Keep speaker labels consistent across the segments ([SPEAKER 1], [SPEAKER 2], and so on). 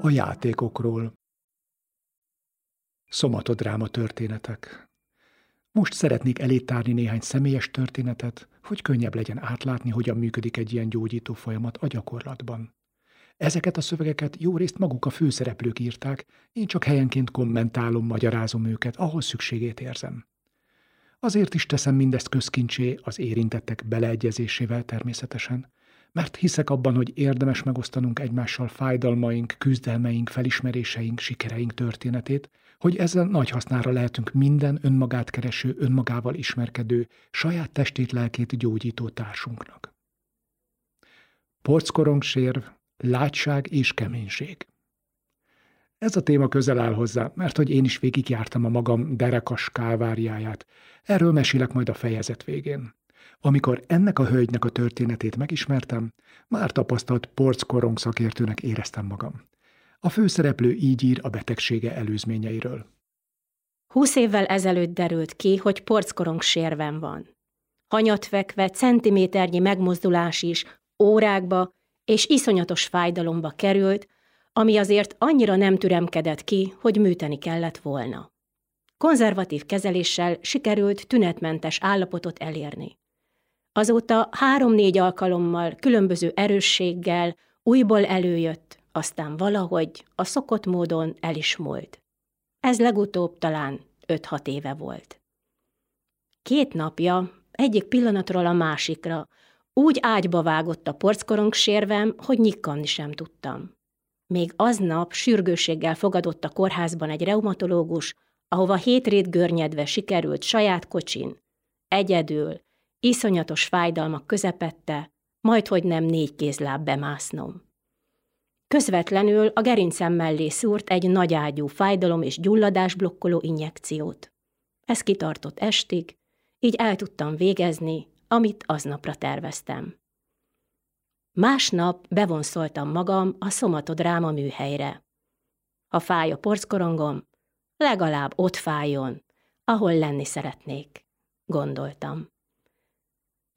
[SPEAKER 1] A játékokról. Szomatodráma történetek. Most szeretnék elétárni néhány személyes történetet, hogy könnyebb legyen átlátni, hogyan működik egy ilyen gyógyító folyamat a gyakorlatban. Ezeket a szövegeket jó részt maguk a főszereplők írták, én csak helyenként kommentálom, magyarázom őket, ahol szükségét érzem. Azért is teszem mindezt közkincsé az érintettek beleegyezésével természetesen, mert hiszek abban, hogy érdemes megosztanunk egymással fájdalmaink, küzdelmeink, felismeréseink, sikereink történetét, hogy ezzel nagy hasznára lehetünk minden önmagát kereső, önmagával ismerkedő, saját testét, lelkét gyógyító társunknak. Porckorong látság és keménység. Ez a téma közel áll hozzá, mert hogy én is végigjártam a magam derekas kálváriáját. Erről mesélek majd a fejezet végén. Amikor ennek a hölgynek a történetét megismertem, már tapasztalt porckorong szakértőnek éreztem magam. A főszereplő így ír a betegsége előzményeiről.
[SPEAKER 2] Húsz évvel ezelőtt derült ki, hogy porckorong sérven van. Hanyatvekve centiméternyi megmozdulás is órákba és iszonyatos fájdalomba került, ami azért annyira nem türemkedett ki, hogy műteni kellett volna. Konzervatív kezeléssel sikerült tünetmentes állapotot elérni. Azóta három-négy alkalommal, különböző erősséggel újból előjött, aztán valahogy a szokott módon el is múlt. Ez legutóbb talán öt-hat éve volt. Két napja, egyik pillanatról a másikra, úgy ágyba vágott a porckorong sérvem, hogy nyikkanni sem tudtam. Még aznap sürgőséggel fogadott a kórházban egy reumatológus, ahova hétrét görnyedve sikerült saját kocsin, egyedül, iszonyatos fájdalmak közepette, majd hogy nem négy kézláb bemásznom. Közvetlenül a gerincem mellé szúrt egy nagyágyú fájdalom és gyulladás blokkoló injekciót. Ez kitartott estig, így el tudtam végezni, amit aznapra terveztem. Másnap bevonszoltam magam a szomatodráma műhelyre. Ha fáj a porckorongom, legalább ott fájjon, ahol lenni szeretnék, gondoltam.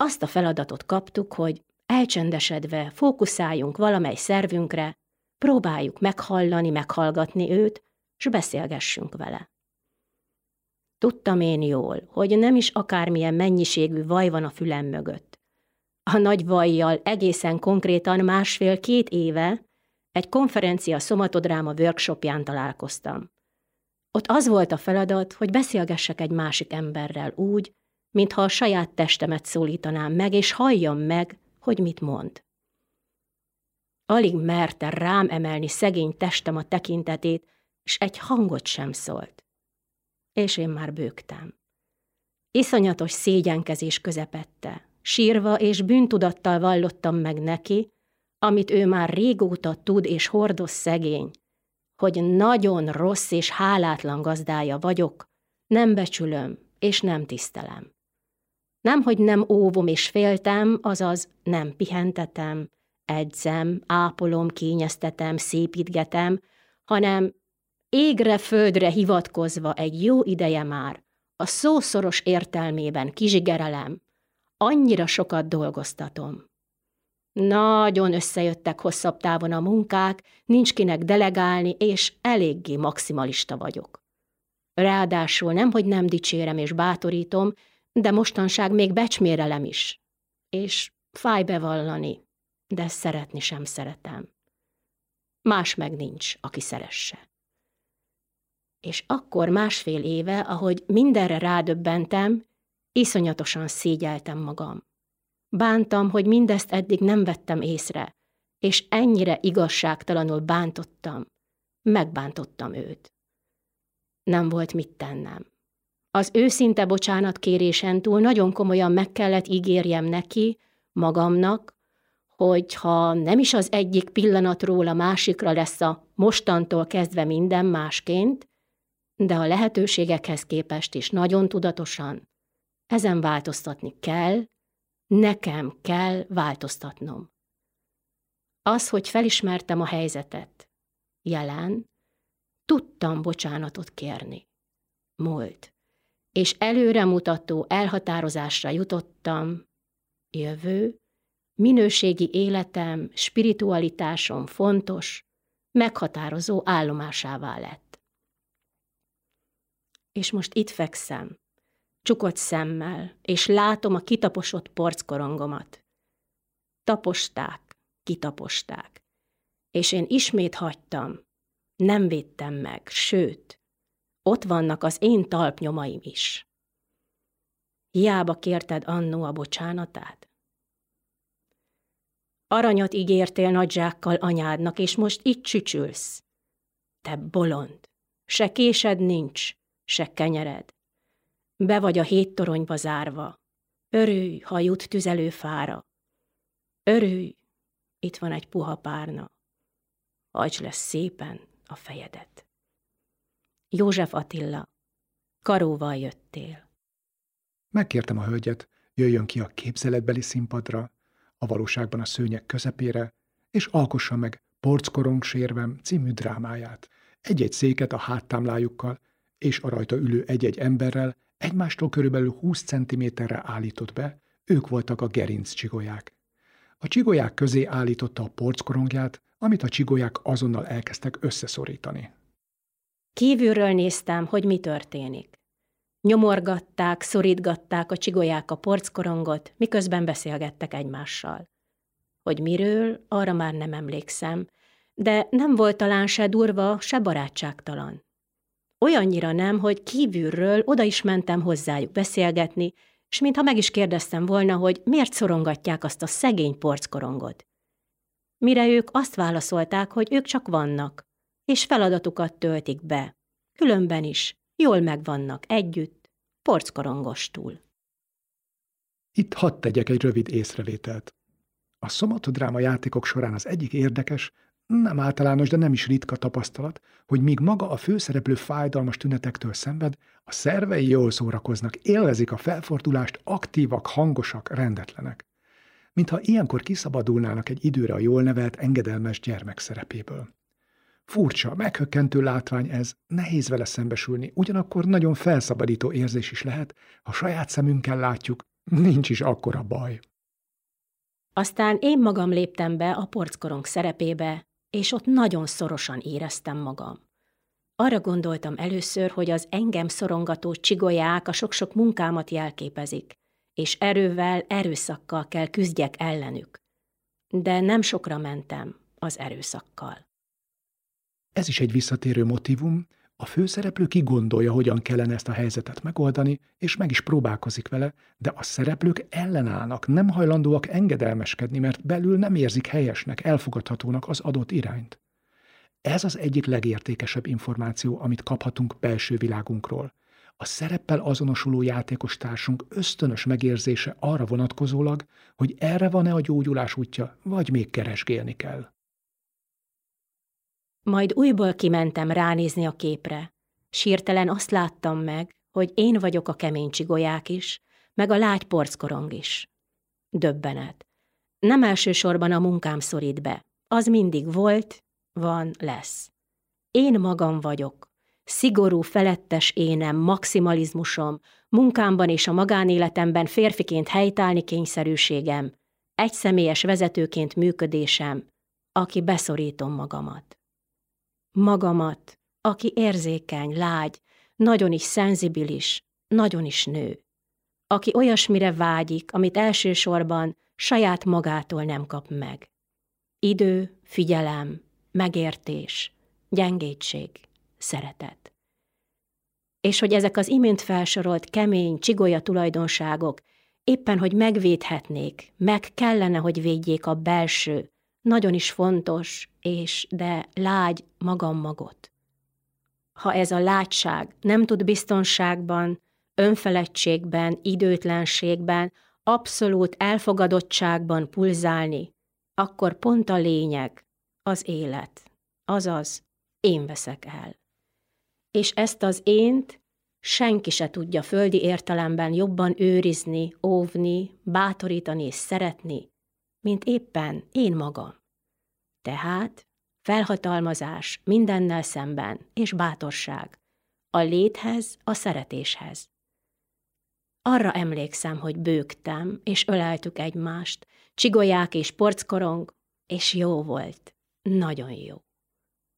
[SPEAKER 2] Azt a feladatot kaptuk, hogy elcsendesedve fókuszáljunk valamely szervünkre, próbáljuk meghallani, meghallgatni őt, s beszélgessünk vele. Tudtam én jól, hogy nem is akármilyen mennyiségű vaj van a fülem mögött. A nagy vajjal egészen konkrétan másfél-két éve egy konferencia szomatodráma workshopján találkoztam. Ott az volt a feladat, hogy beszélgessek egy másik emberrel úgy, mintha a saját testemet szólítanám meg, és halljam meg, hogy mit mond. Alig merte rám emelni szegény testem a tekintetét, s egy hangot sem szólt. És én már bőgtem. Iszonyatos szégyenkezés közepette. Sírva és bűntudattal vallottam meg neki, amit ő már régóta tud és hordoz szegény, hogy nagyon rossz és hálátlan gazdája vagyok, nem becsülöm és nem tisztelem. Nem, hogy nem óvom és féltem, azaz nem pihentetem, edzem, ápolom, kényeztetem, szépítgetem, hanem égre-földre hivatkozva egy jó ideje már, a szószoros értelmében kizsigerelem, annyira sokat dolgoztatom. Nagyon összejöttek hosszabb távon a munkák, nincs kinek delegálni, és eléggé maximalista vagyok. Ráadásul nem, hogy nem dicsérem és bátorítom, de mostanság még becsmérelem is. És fáj bevallani, de szeretni sem szeretem. Más meg nincs, aki szeresse. És akkor másfél éve, ahogy mindenre rádöbbentem, iszonyatosan szégyeltem magam. Bántam, hogy mindezt eddig nem vettem észre, és ennyire igazságtalanul bántottam. Megbántottam őt. Nem volt mit tennem. Az őszinte bocsánatkérésen túl nagyon komolyan meg kellett ígérjem neki, magamnak, hogy ha nem is az egyik pillanatról a másikra lesz a mostantól kezdve minden másként, de a lehetőségekhez képest is nagyon tudatosan, ezen változtatni kell, nekem kell változtatnom. Az, hogy felismertem a helyzetet, jelen, tudtam bocsánatot kérni. Múlt. És előremutató elhatározásra jutottam, jövő, minőségi életem, spiritualitásom fontos, meghatározó állomásává lett. És most itt fekszem, csukott szemmel, és látom a kitaposott porckorongomat. Taposták, kitaposták. És én ismét hagytam, nem védtem meg, sőt, ott vannak az én talpnyomaim is. Hiába kérted annó a bocsánatát? Aranyat ígértél nagy zsákkal anyádnak, és most itt csücsülsz. Te bolond, se késed nincs, se kenyered. Be vagy a hét toronyba zárva. Örülj, ha jut tüzelő fára. Örülj, itt van egy puha párna. Hajts lesz szépen a fejedet. József Attila, karóval jöttél.
[SPEAKER 1] Megkértem a hölgyet, jöjjön ki a képzeletbeli színpadra, a valóságban a szőnyek közepére, és alkossa meg Porckorong sérvem című drámáját. Egy-egy széket a háttámlájukkal, és a rajta ülő egy-egy emberrel egymástól körülbelül 20 centiméterre állított be, ők voltak a gerinc csigolyák. A csigolyák közé állította a porckorongját, amit a csigolyák azonnal elkezdtek összeszorítani.
[SPEAKER 2] Kívülről néztem, hogy mi történik. Nyomorgatták, szorítgatták a csigolyák a porckorongot, miközben beszélgettek egymással. Hogy miről, arra már nem emlékszem, de nem volt talán se durva, se barátságtalan. Olyannyira nem, hogy kívülről oda is mentem hozzájuk beszélgetni, és mintha meg is kérdeztem volna, hogy miért szorongatják azt a szegény porckorongot. Mire ők azt válaszolták, hogy ők csak vannak, és feladatukat töltik be. Különben is, jól megvannak együtt, porckorongostul.
[SPEAKER 1] Itt hadd tegyek egy rövid észrevételt. A szomatodráma játékok során az egyik érdekes, nem általános, de nem is ritka tapasztalat, hogy míg maga a főszereplő fájdalmas tünetektől szenved, a szervei jól szórakoznak, élvezik a felfordulást, aktívak, hangosak, rendetlenek. Mintha ilyenkor kiszabadulnának egy időre a jól nevelt, engedelmes gyermek szerepéből. Furcsa, meghökkentő látvány ez, nehéz vele szembesülni, ugyanakkor nagyon felszabadító érzés is lehet, ha saját szemünkkel látjuk, nincs is akkora baj.
[SPEAKER 2] Aztán én magam léptem be a porckorong szerepébe, és ott nagyon szorosan éreztem magam. Arra gondoltam először, hogy az engem szorongató csigolyák a sok-sok munkámat jelképezik, és erővel, erőszakkal kell küzdjek ellenük. De nem sokra mentem az erőszakkal.
[SPEAKER 1] Ez is egy visszatérő motivum, a főszereplő kigondolja, hogyan kellene ezt a helyzetet megoldani, és meg is próbálkozik vele, de a szereplők ellenállnak, nem hajlandóak engedelmeskedni, mert belül nem érzik helyesnek, elfogadhatónak az adott irányt. Ez az egyik legértékesebb információ, amit kaphatunk belső világunkról. A szereppel azonosuló játékos társunk ösztönös megérzése arra vonatkozólag, hogy erre van-e a gyógyulás útja, vagy még keresgélni kell.
[SPEAKER 2] Majd újból kimentem ránézni a képre. Sírtelen azt láttam meg, hogy én vagyok a kemény csigolyák is, meg a lágy porckorong is. Döbbenet. Nem elsősorban a munkám szorít be. Az mindig volt, van, lesz. Én magam vagyok. Szigorú, felettes énem, maximalizmusom, munkámban és a magánéletemben férfiként helytállni kényszerűségem, egyszemélyes vezetőként működésem, aki beszorítom magamat magamat, aki érzékeny, lágy, nagyon is szenzibilis, nagyon is nő, aki olyasmire vágyik, amit elsősorban saját magától nem kap meg. Idő, figyelem, megértés, gyengétség, szeretet. És hogy ezek az imént felsorolt kemény, csigolya tulajdonságok éppen, hogy megvédhetnék, meg kellene, hogy védjék a belső, nagyon is fontos, és de lágy magam magot. Ha ez a lágyság nem tud biztonságban, önfeledtségben, időtlenségben, abszolút elfogadottságban pulzálni, akkor pont a lényeg, az élet, azaz én veszek el. És ezt az ént senki se tudja földi értelemben jobban őrizni, óvni, bátorítani és szeretni, mint éppen én magam. Tehát felhatalmazás mindennel szemben, és bátorság. A léthez, a szeretéshez. Arra emlékszem, hogy bőgtem, és öleltük egymást, csigolyák és porckorong, és jó volt, nagyon jó.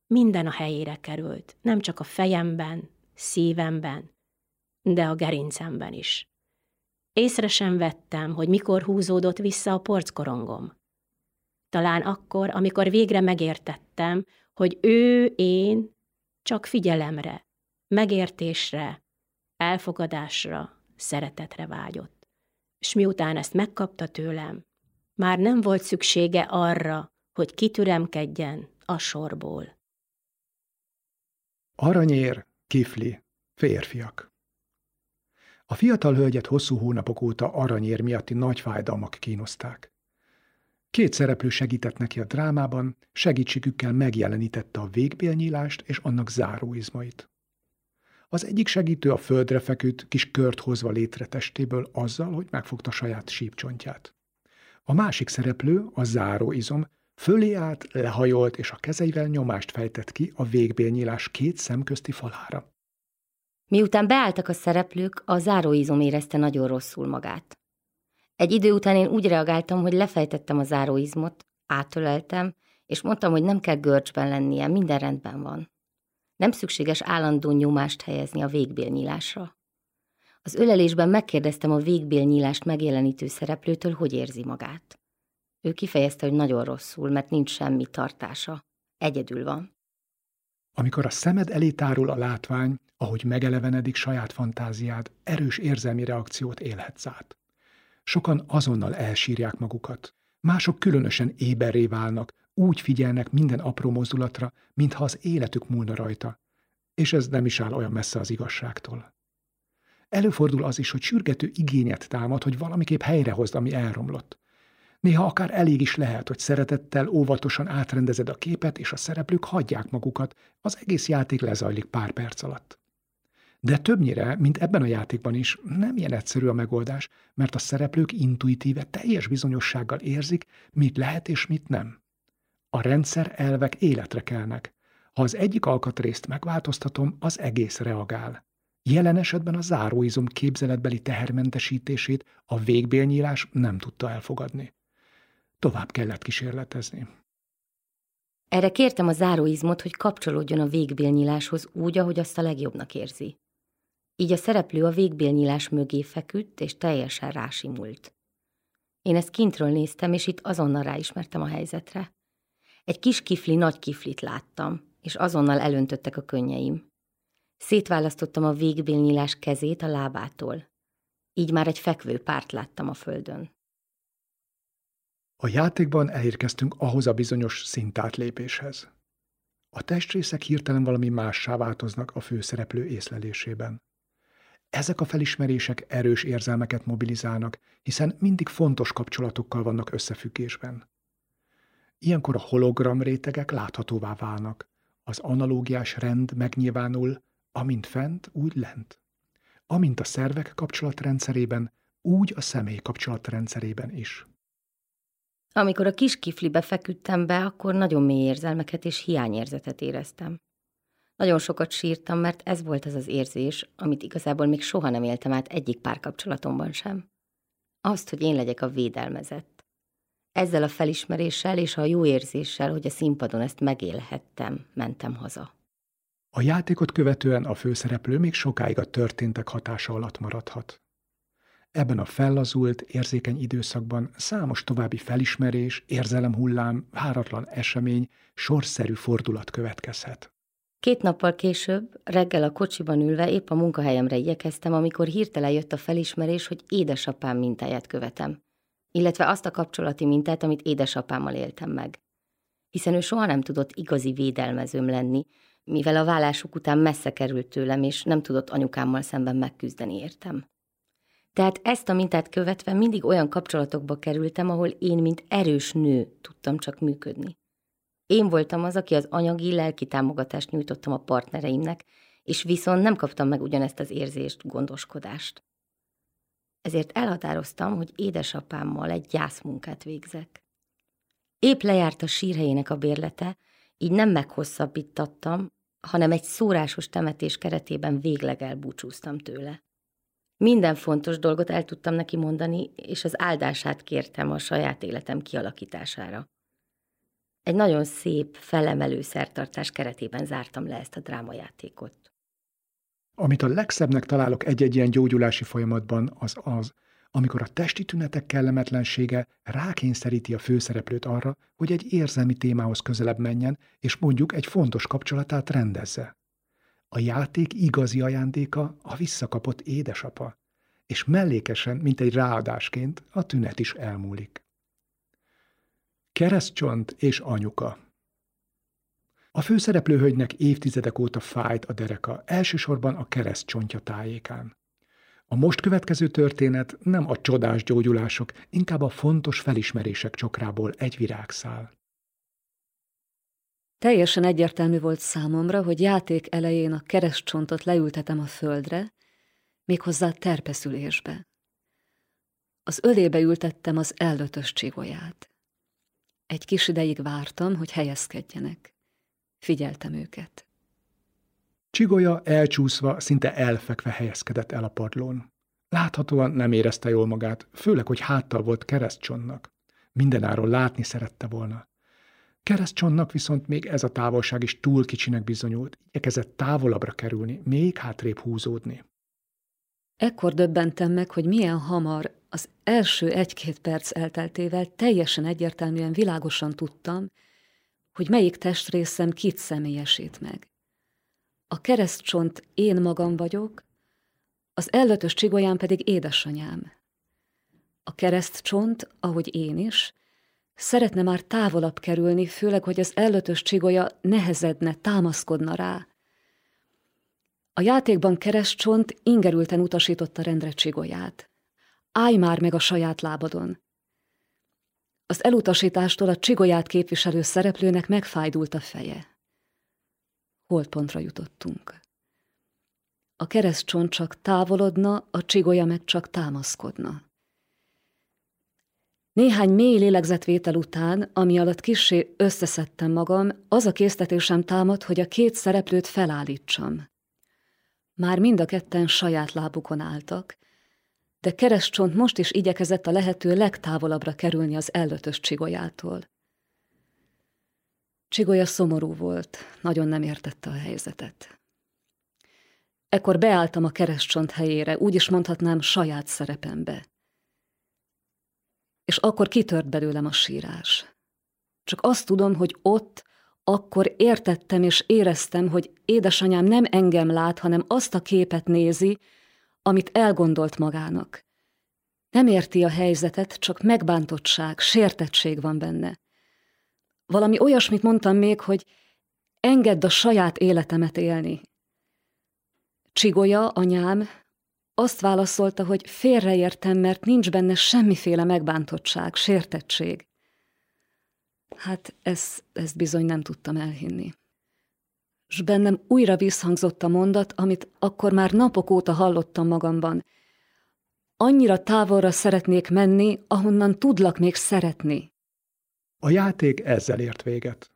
[SPEAKER 2] minden a helyére került, nem csak a fejemben, szívemben, de a gerincemben is. Észre sem vettem, hogy mikor húzódott vissza a porckorongom. Talán akkor, amikor végre megértettem, hogy ő, én csak figyelemre, megértésre, elfogadásra, szeretetre vágyott. És miután ezt megkapta tőlem, már nem volt szüksége arra, hogy kitüremkedjen a sorból.
[SPEAKER 1] Aranyér, kifli, férfiak. A fiatal hölgyet hosszú hónapok óta aranyér miatti nagy fájdalmak kínozták. Két szereplő segített neki a drámában, segítségükkel megjelenítette a végbélnyílást és annak záróizmait. Az egyik segítő a földre feküdt, kis kört hozva létre testéből azzal, hogy megfogta saját sípcsontját. A másik szereplő, a záróizom, fölé állt, lehajolt, és a kezeivel nyomást fejtett ki a végbélnyílás két szemközti falára.
[SPEAKER 3] Miután beálltak a szereplők, a záróizom érezte nagyon rosszul magát. Egy idő után én úgy reagáltam, hogy lefejtettem a záróizmot, átöleltem, és mondtam, hogy nem kell görcsben lennie, minden rendben van. Nem szükséges állandó nyomást helyezni a végbélnyílásra. Az ölelésben megkérdeztem a végbélnyílást megjelenítő szereplőtől, hogy érzi magát. Ő kifejezte, hogy nagyon rosszul, mert nincs semmi tartása. Egyedül van.
[SPEAKER 1] Amikor a szemed elé tárul a látvány, ahogy megelevenedik saját fantáziád, erős érzelmi reakciót élhetsz át. Sokan azonnal elsírják magukat. Mások különösen éberré válnak, úgy figyelnek minden apró mozdulatra, mintha az életük múlna rajta. És ez nem is áll olyan messze az igazságtól. Előfordul az is, hogy sürgető igényet támad, hogy valamiképp helyrehozd, ami elromlott. Néha akár elég is lehet, hogy szeretettel, óvatosan átrendezed a képet, és a szereplők hagyják magukat, az egész játék lezajlik pár perc alatt. De többnyire, mint ebben a játékban is, nem ilyen egyszerű a megoldás, mert a szereplők intuitíve teljes bizonyossággal érzik, mit lehet és mit nem. A rendszer elvek életre kelnek. Ha az egyik alkatrészt megváltoztatom, az egész reagál. Jelen esetben a záróizom képzeletbeli tehermentesítését a végbélnyílás nem tudta elfogadni. Tovább kellett kísérletezni.
[SPEAKER 3] Erre kértem a záróizmot, hogy kapcsolódjon a végbélnyíláshoz úgy, ahogy azt a legjobbnak érzi. Így a szereplő a végbélnyílás mögé feküdt, és teljesen rásimult. Én ezt kintről néztem, és itt azonnal ráismertem a helyzetre. Egy kis kifli nagy kiflit láttam, és azonnal elöntöttek a könnyeim. Szétválasztottam a végbélnyílás kezét a lábától. Így már egy fekvő párt láttam a földön.
[SPEAKER 1] A játékban elérkeztünk ahhoz a bizonyos szintátlépéshez. A testrészek hirtelen valami mássá változnak a főszereplő észlelésében. Ezek a felismerések erős érzelmeket mobilizálnak, hiszen mindig fontos kapcsolatokkal vannak összefüggésben. Ilyenkor a hologram rétegek láthatóvá válnak, az analógiás rend megnyilvánul, amint fent, úgy lent. Amint a szervek kapcsolatrendszerében, úgy a személy kapcsolatrendszerében is.
[SPEAKER 3] Amikor a kis kiflibe feküdtem be, akkor nagyon mély érzelmeket és hiányérzetet éreztem. Nagyon sokat sírtam, mert ez volt az az érzés, amit igazából még soha nem éltem át egyik párkapcsolatomban sem. Azt, hogy én legyek a védelmezett. Ezzel a felismeréssel és a jó érzéssel, hogy a színpadon ezt megélhettem, mentem haza.
[SPEAKER 1] A játékot követően a főszereplő még sokáig a történtek hatása alatt maradhat. Ebben a fellazult, érzékeny időszakban számos további felismerés, érzelemhullám, váratlan esemény, sorszerű fordulat következhet.
[SPEAKER 3] Két nappal később, reggel a kocsiban ülve épp a munkahelyemre igyekeztem, amikor hirtelen jött a felismerés, hogy édesapám mintáját követem, illetve azt a kapcsolati mintát, amit édesapámmal éltem meg. Hiszen ő soha nem tudott igazi védelmezőm lenni, mivel a vállásuk után messze került tőlem, és nem tudott anyukámmal szemben megküzdeni értem. Tehát ezt a mintát követve mindig olyan kapcsolatokba kerültem, ahol én, mint erős nő tudtam csak működni. Én voltam az, aki az anyagi, lelki támogatást nyújtottam a partnereimnek, és viszont nem kaptam meg ugyanezt az érzést, gondoskodást. Ezért elhatároztam, hogy édesapámmal egy gyászmunkát végzek. Épp lejárt a sírhelyének a bérlete, így nem meghosszabbítattam, hanem egy szórásos temetés keretében végleg elbúcsúztam tőle. Minden fontos dolgot el tudtam neki mondani, és az áldását kértem a saját életem kialakítására. Egy nagyon szép, felemelő szertartás keretében zártam le ezt a drámajátékot.
[SPEAKER 1] Amit a legszebbnek találok egy-egy ilyen gyógyulási folyamatban, az az, amikor a testi tünetek kellemetlensége rákényszeríti a főszereplőt arra, hogy egy érzelmi témához közelebb menjen, és mondjuk egy fontos kapcsolatát rendezze. A játék igazi ajándéka a visszakapott édesapa, és mellékesen, mint egy ráadásként, a tünet is elmúlik. Keresztcsont és anyuka A főszereplőhölgynek évtizedek óta fájt a dereka, elsősorban a keresztcsontja tájékán. A most következő történet nem a csodás gyógyulások, inkább a fontos felismerések csokrából egy virágszál.
[SPEAKER 4] Teljesen egyértelmű volt számomra, hogy játék elején a keresztcsontot leültetem a földre, méghozzá terpeszülésbe. Az ölébe ültettem az ellötös csigolyát. Egy kis ideig vártam, hogy helyezkedjenek. Figyeltem őket.
[SPEAKER 1] Csigolya elcsúszva, szinte elfekve helyezkedett el a padlón. Láthatóan nem érezte jól magát, főleg, hogy háttal volt keresztcsonnak. Mindenáról látni szerette volna. Keresztcsonnak viszont még ez a távolság is túl kicsinek bizonyult, igyekezett távolabbra kerülni, még hátrébb húzódni.
[SPEAKER 4] Ekkor döbbentem meg, hogy milyen hamar, az első egy-két perc elteltével teljesen egyértelműen világosan tudtam, hogy melyik testrészem kit személyesít meg. A keresztcsont én magam vagyok, az ellötös csigolyán pedig édesanyám. A keresztcsont, ahogy én is, szeretne már távolabb kerülni, főleg, hogy az ellötös csigolya nehezedne, támaszkodna rá. A játékban keresztcsont ingerülten utasította rendre csigolyát. Állj már meg a saját lábadon! Az elutasítástól a csigolyát képviselő szereplőnek megfájdult a feje holdpontra jutottunk. A keresztcsont csak távolodna, a csigolya meg csak támaszkodna. Néhány mély lélegzetvétel után, ami alatt kissé összeszedtem magam, az a késztetésem támad, hogy a két szereplőt felállítsam. Már mind a ketten saját lábukon álltak, de keresztcsont most is igyekezett a lehető legtávolabbra kerülni az ellötös csigolyától. Csigolya szomorú volt, nagyon nem értette a helyzetet. Ekkor beálltam a keresztcsont helyére, úgy is mondhatnám saját szerepembe. És akkor kitört belőlem a sírás. Csak azt tudom, hogy ott, akkor értettem és éreztem, hogy édesanyám nem engem lát, hanem azt a képet nézi, amit elgondolt magának. Nem érti a helyzetet, csak megbántottság, sértettség van benne. Valami olyasmit mondtam még, hogy engedd a saját életemet élni. Csigolya, anyám, azt válaszolta, hogy félreértem, mert nincs benne semmiféle megbántottság, sértettség. Hát ezt, ezt bizony nem tudtam elhinni. S bennem újra visszhangzott a mondat, amit akkor már napok óta hallottam magamban. Annyira távolra szeretnék menni, ahonnan tudlak még szeretni.
[SPEAKER 1] A játék ezzel ért véget.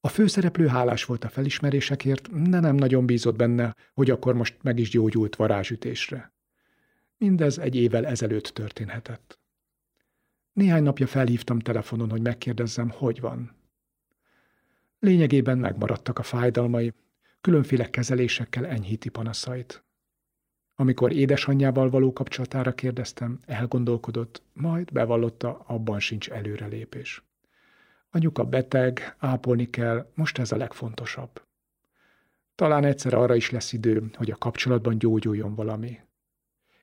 [SPEAKER 1] A főszereplő hálás volt a felismerésekért, de nem nagyon bízott benne, hogy akkor most meg is gyógyult varázsütésre. Mindez egy évvel ezelőtt történhetett. Néhány napja felhívtam telefonon, hogy megkérdezzem, hogy van. Lényegében megmaradtak a fájdalmai, különféle kezelésekkel enyhíti panaszait. Amikor édesanyjával való kapcsolatára kérdeztem, elgondolkodott, majd bevallotta, abban sincs előrelépés. Anyuka beteg, ápolni kell, most ez a legfontosabb. Talán egyszer arra is lesz idő, hogy a kapcsolatban gyógyuljon valami.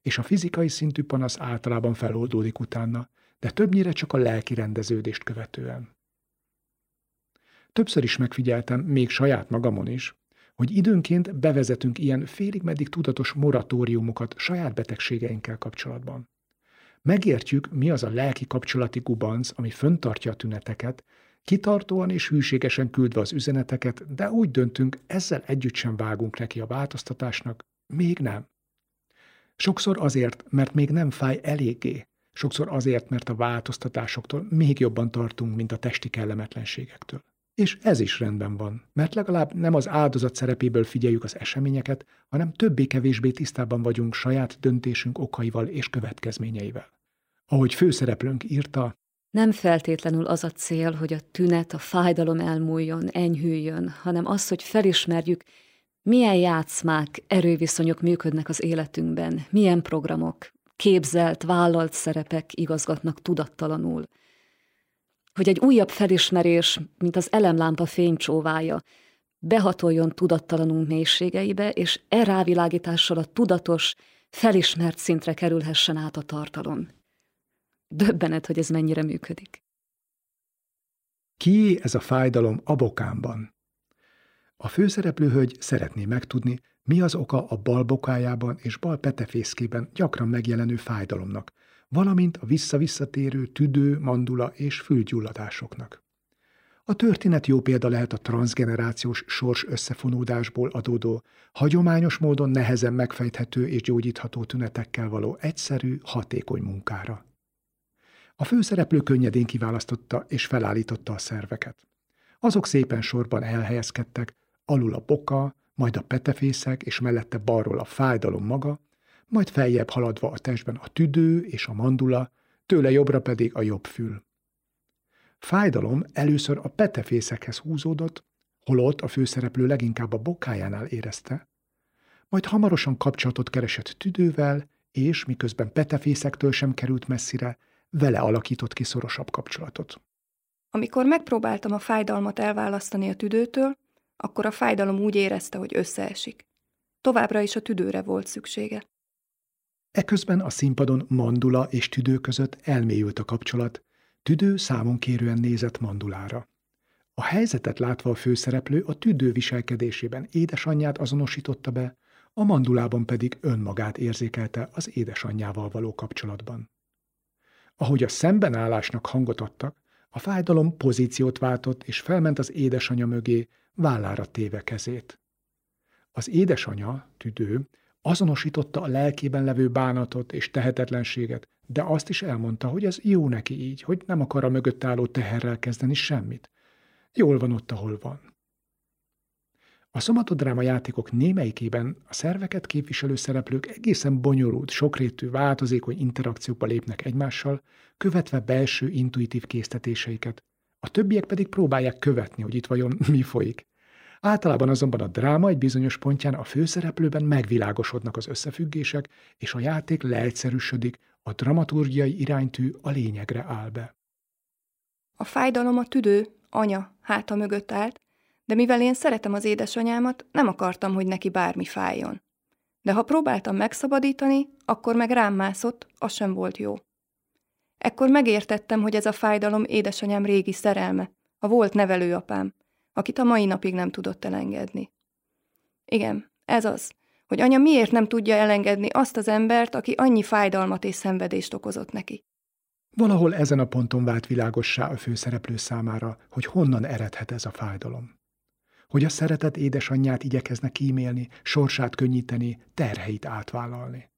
[SPEAKER 1] És a fizikai szintű panasz általában feloldódik utána, de többnyire csak a lelki rendeződést követően. Többször is megfigyeltem, még saját magamon is, hogy időnként bevezetünk ilyen félig meddig tudatos moratóriumokat saját betegségeinkkel kapcsolatban. Megértjük, mi az a lelki kapcsolati gubanc, ami föntartja a tüneteket, kitartóan és hűségesen küldve az üzeneteket, de úgy döntünk, ezzel együtt sem vágunk neki a változtatásnak, még nem. Sokszor azért, mert még nem fáj eléggé, sokszor azért, mert a változtatásoktól még jobban tartunk, mint a testi kellemetlenségektől. És ez is rendben van, mert legalább nem az áldozat szerepéből figyeljük az eseményeket, hanem többé-kevésbé tisztában vagyunk saját döntésünk okaival és következményeivel. Ahogy főszereplőnk írta,
[SPEAKER 4] Nem feltétlenül az a cél, hogy a tünet, a fájdalom elmúljon, enyhüljön, hanem az, hogy felismerjük, milyen játszmák, erőviszonyok működnek az életünkben, milyen programok, képzelt, vállalt szerepek igazgatnak tudattalanul. Hogy egy újabb felismerés, mint az elemlámpa fénycsóvája, behatoljon tudattalanunk mélységeibe, és e rávilágítással a tudatos, felismert szintre kerülhessen át a tartalom. Döbbenet, hogy ez mennyire működik.
[SPEAKER 1] Ki ez a fájdalom a bokámban? A főszereplő hölgy szeretné megtudni, mi az oka a bal bokájában és bal petefészkében gyakran megjelenő fájdalomnak, valamint a visszavisszatérő tüdő, mandula és fülgyulladásoknak. A történet jó példa lehet a transgenerációs sors összefonódásból adódó, hagyományos módon nehezen megfejthető és gyógyítható tünetekkel való egyszerű, hatékony munkára. A főszereplő könnyedén kiválasztotta és felállította a szerveket. Azok szépen sorban elhelyezkedtek, alul a boka, majd a petefészek, és mellette balról a fájdalom maga, majd feljebb haladva a testben a tüdő és a mandula, tőle jobbra pedig a jobb fül. Fájdalom először a petefészekhez húzódott, holott a főszereplő leginkább a bokájánál érezte, majd hamarosan kapcsolatot keresett tüdővel, és miközben petefészektől sem került messzire, vele alakított ki szorosabb kapcsolatot.
[SPEAKER 5] Amikor megpróbáltam a fájdalmat elválasztani a tüdőtől, akkor a fájdalom úgy érezte, hogy összeesik. Továbbra is a tüdőre volt szüksége.
[SPEAKER 1] Eközben a színpadon mandula és tüdő között elmélyült a kapcsolat, tüdő számon nézett mandulára. A helyzetet látva a főszereplő a tüdő viselkedésében édesanyját azonosította be, a mandulában pedig önmagát érzékelte az édesanyjával való kapcsolatban. Ahogy a szembenállásnak hangot adtak, a fájdalom pozíciót váltott, és felment az édesanyja mögé, vállára téve kezét. Az édesanya, tüdő, azonosította a lelkében levő bánatot és tehetetlenséget, de azt is elmondta, hogy ez jó neki így, hogy nem akar a mögött álló teherrel kezdeni semmit. Jól van ott, ahol van. A szomatodráma játékok némelyikében a szerveket képviselő szereplők egészen bonyolult, sokrétű, változékony interakciókba lépnek egymással, követve belső intuitív késztetéseiket. A többiek pedig próbálják követni, hogy itt vajon mi folyik. Általában azonban a dráma egy bizonyos pontján a főszereplőben megvilágosodnak az összefüggések, és a játék leegyszerűsödik, a dramaturgiai iránytű a lényegre áll be.
[SPEAKER 5] A fájdalom a tüdő, anya, háta mögött állt, de mivel én szeretem az édesanyámat, nem akartam, hogy neki bármi fájjon. De ha próbáltam megszabadítani, akkor meg rám mászott, az sem volt jó. Ekkor megértettem, hogy ez a fájdalom édesanyám régi szerelme, a volt nevelőapám, akit a mai napig nem tudott elengedni. Igen, ez az, hogy anya miért nem tudja elengedni azt az embert, aki annyi fájdalmat és szenvedést okozott neki.
[SPEAKER 1] Valahol ezen a ponton vált világossá a főszereplő számára, hogy honnan eredhet ez a fájdalom hogy a szeretet édesanyját igyekezne kímélni, sorsát könnyíteni, terheit átvállalni.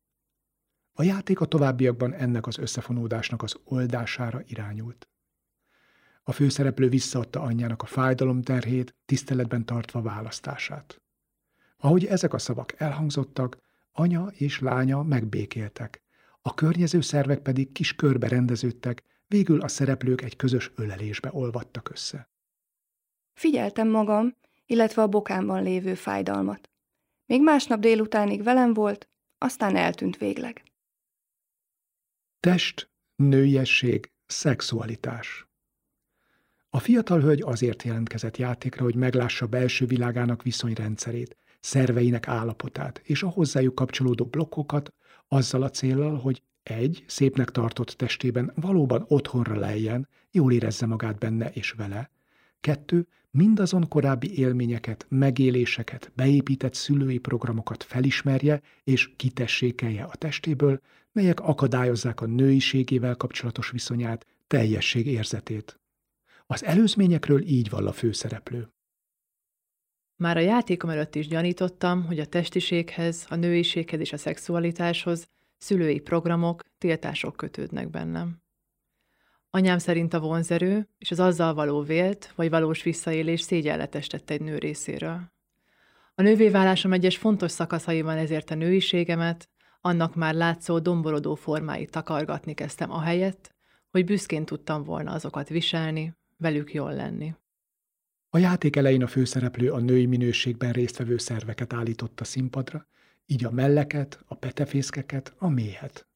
[SPEAKER 1] A játék a továbbiakban ennek az összefonódásnak az oldására irányult. A főszereplő visszaadta anyjának a fájdalom terhét, tiszteletben tartva választását. Ahogy ezek a szavak elhangzottak, anya és lánya megbékéltek, a környező szervek pedig kis körbe rendeződtek, végül a szereplők egy közös ölelésbe olvadtak össze.
[SPEAKER 5] Figyeltem magam, illetve a bokámban lévő fájdalmat. Még másnap délutánig velem volt, aztán eltűnt végleg.
[SPEAKER 1] Test, nőiesség, szexualitás. A fiatal hölgy azért jelentkezett játékra, hogy meglássa belső világának viszonyrendszerét, szerveinek állapotát és a hozzájuk kapcsolódó blokkokat, azzal a céllal, hogy egy, szépnek tartott testében valóban otthonra lejjen, jól érezze magát benne és vele, kettő, mindazon korábbi élményeket, megéléseket, beépített szülői programokat felismerje és kitessékelje a testéből, melyek akadályozzák a nőiségével kapcsolatos viszonyát, teljesség érzetét. Az előzményekről így vall a főszereplő.
[SPEAKER 6] Már a játékom előtt is gyanítottam, hogy a testiséghez, a nőiséghez és a szexualitáshoz szülői programok, tiltások kötődnek bennem. Anyám szerint a vonzerő és az azzal való vélt vagy valós visszaélés szégyenletes tett egy nő részéről. A nővéválásom egyes fontos szakaszaiban ezért a nőiségemet, annak már látszó domborodó formáit takargatni kezdtem ahelyett, hogy büszkén tudtam volna azokat viselni, velük jól lenni.
[SPEAKER 1] A játék elején a főszereplő a női minőségben résztvevő szerveket állította színpadra, így a melleket, a petefészkeket, a méhet.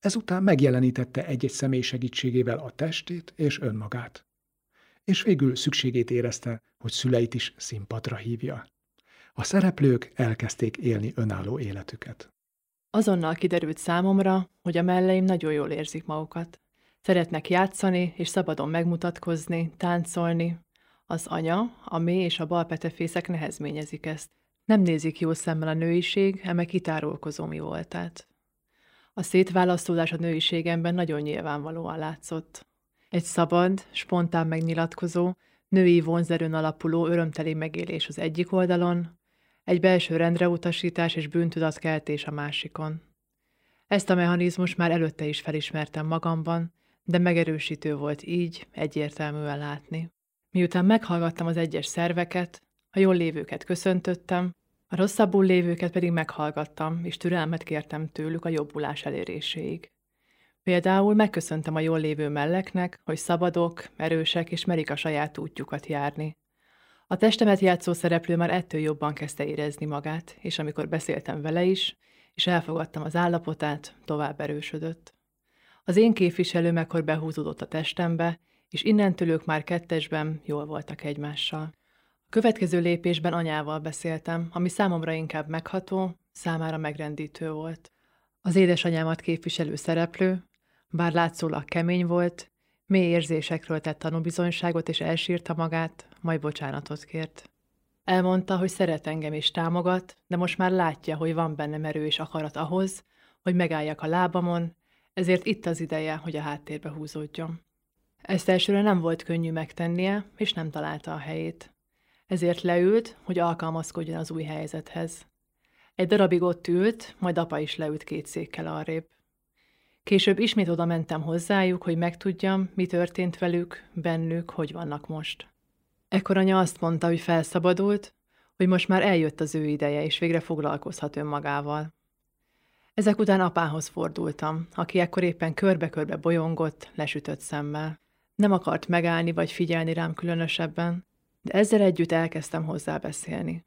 [SPEAKER 1] Ezután megjelenítette egy-egy személy segítségével a testét és önmagát. És végül szükségét érezte, hogy szüleit is színpadra hívja. A szereplők elkezdték élni önálló életüket.
[SPEAKER 6] Azonnal kiderült számomra, hogy a melleim nagyon jól érzik magukat. Szeretnek játszani és szabadon megmutatkozni, táncolni. Az anya, a mély és a bal petefészek nehezményezik ezt. Nem nézik jó szemmel a nőiség, eme kitárulkozó mi voltát. A szétválasztódás a nőiségemben nagyon nyilvánvalóan látszott. Egy szabad, spontán megnyilatkozó, női vonzerőn alapuló örömteli megélés az egyik oldalon, egy belső rendreutasítás és bűntudatkeltés a másikon. Ezt a mechanizmus már előtte is felismertem magamban, de megerősítő volt így egyértelműen látni. Miután meghallgattam az egyes szerveket, a jól lévőket köszöntöttem, a rosszabbul lévőket pedig meghallgattam, és türelmet kértem tőlük a jobbulás eléréséig. Például megköszöntem a jól lévő melleknek, hogy szabadok, erősek és merik a saját útjukat járni. A testemet játszó szereplő már ettől jobban kezdte érezni magát, és amikor beszéltem vele is, és elfogadtam az állapotát, tovább erősödött. Az én képviselőm ekkor behúzódott a testembe, és innentől ők már kettesben jól voltak egymással. A következő lépésben anyával beszéltem, ami számomra inkább megható, számára megrendítő volt. Az édesanyámat képviselő szereplő, bár látszólag kemény volt, mély érzésekről tett tanúbizonyságot és elsírta magát, majd bocsánatot kért. Elmondta, hogy szeret engem és támogat, de most már látja, hogy van bennem erő és akarat ahhoz, hogy megálljak a lábamon, ezért itt az ideje, hogy a háttérbe húzódjon. Ezt elsőre nem volt könnyű megtennie, és nem találta a helyét. Ezért leült, hogy alkalmazkodjon az új helyzethez. Egy darabig ott ült, majd apa is leült két székkel arrébb. Később ismét oda mentem hozzájuk, hogy megtudjam, mi történt velük, bennük, hogy vannak most. Ekkor anya azt mondta, hogy felszabadult, hogy most már eljött az ő ideje, és végre foglalkozhat önmagával. Ezek után apához fordultam, aki ekkor éppen körbe-körbe bolyongott, lesütött szemmel. Nem akart megállni vagy figyelni rám különösebben, de ezzel együtt elkezdtem hozzá beszélni.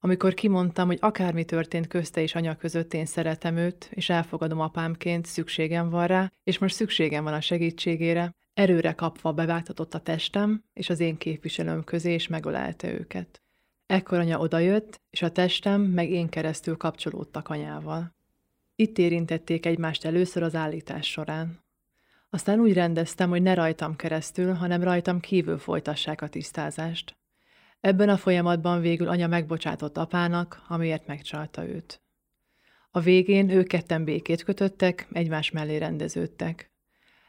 [SPEAKER 6] Amikor kimondtam, hogy akármi történt közte és anya között, én szeretem őt, és elfogadom apámként, szükségem van rá, és most szükségem van a segítségére, erőre kapva bevágtatott a testem és az én képviselőm közé, és megölelte őket. Ekkor anya odajött, és a testem meg én keresztül kapcsolódtak anyával. Itt érintették egymást először az állítás során. Aztán úgy rendeztem, hogy ne rajtam keresztül, hanem rajtam kívül folytassák a tisztázást. Ebben a folyamatban végül anya megbocsátott apának, amiért megcsalta őt. A végén ők ketten békét kötöttek, egymás mellé rendeződtek.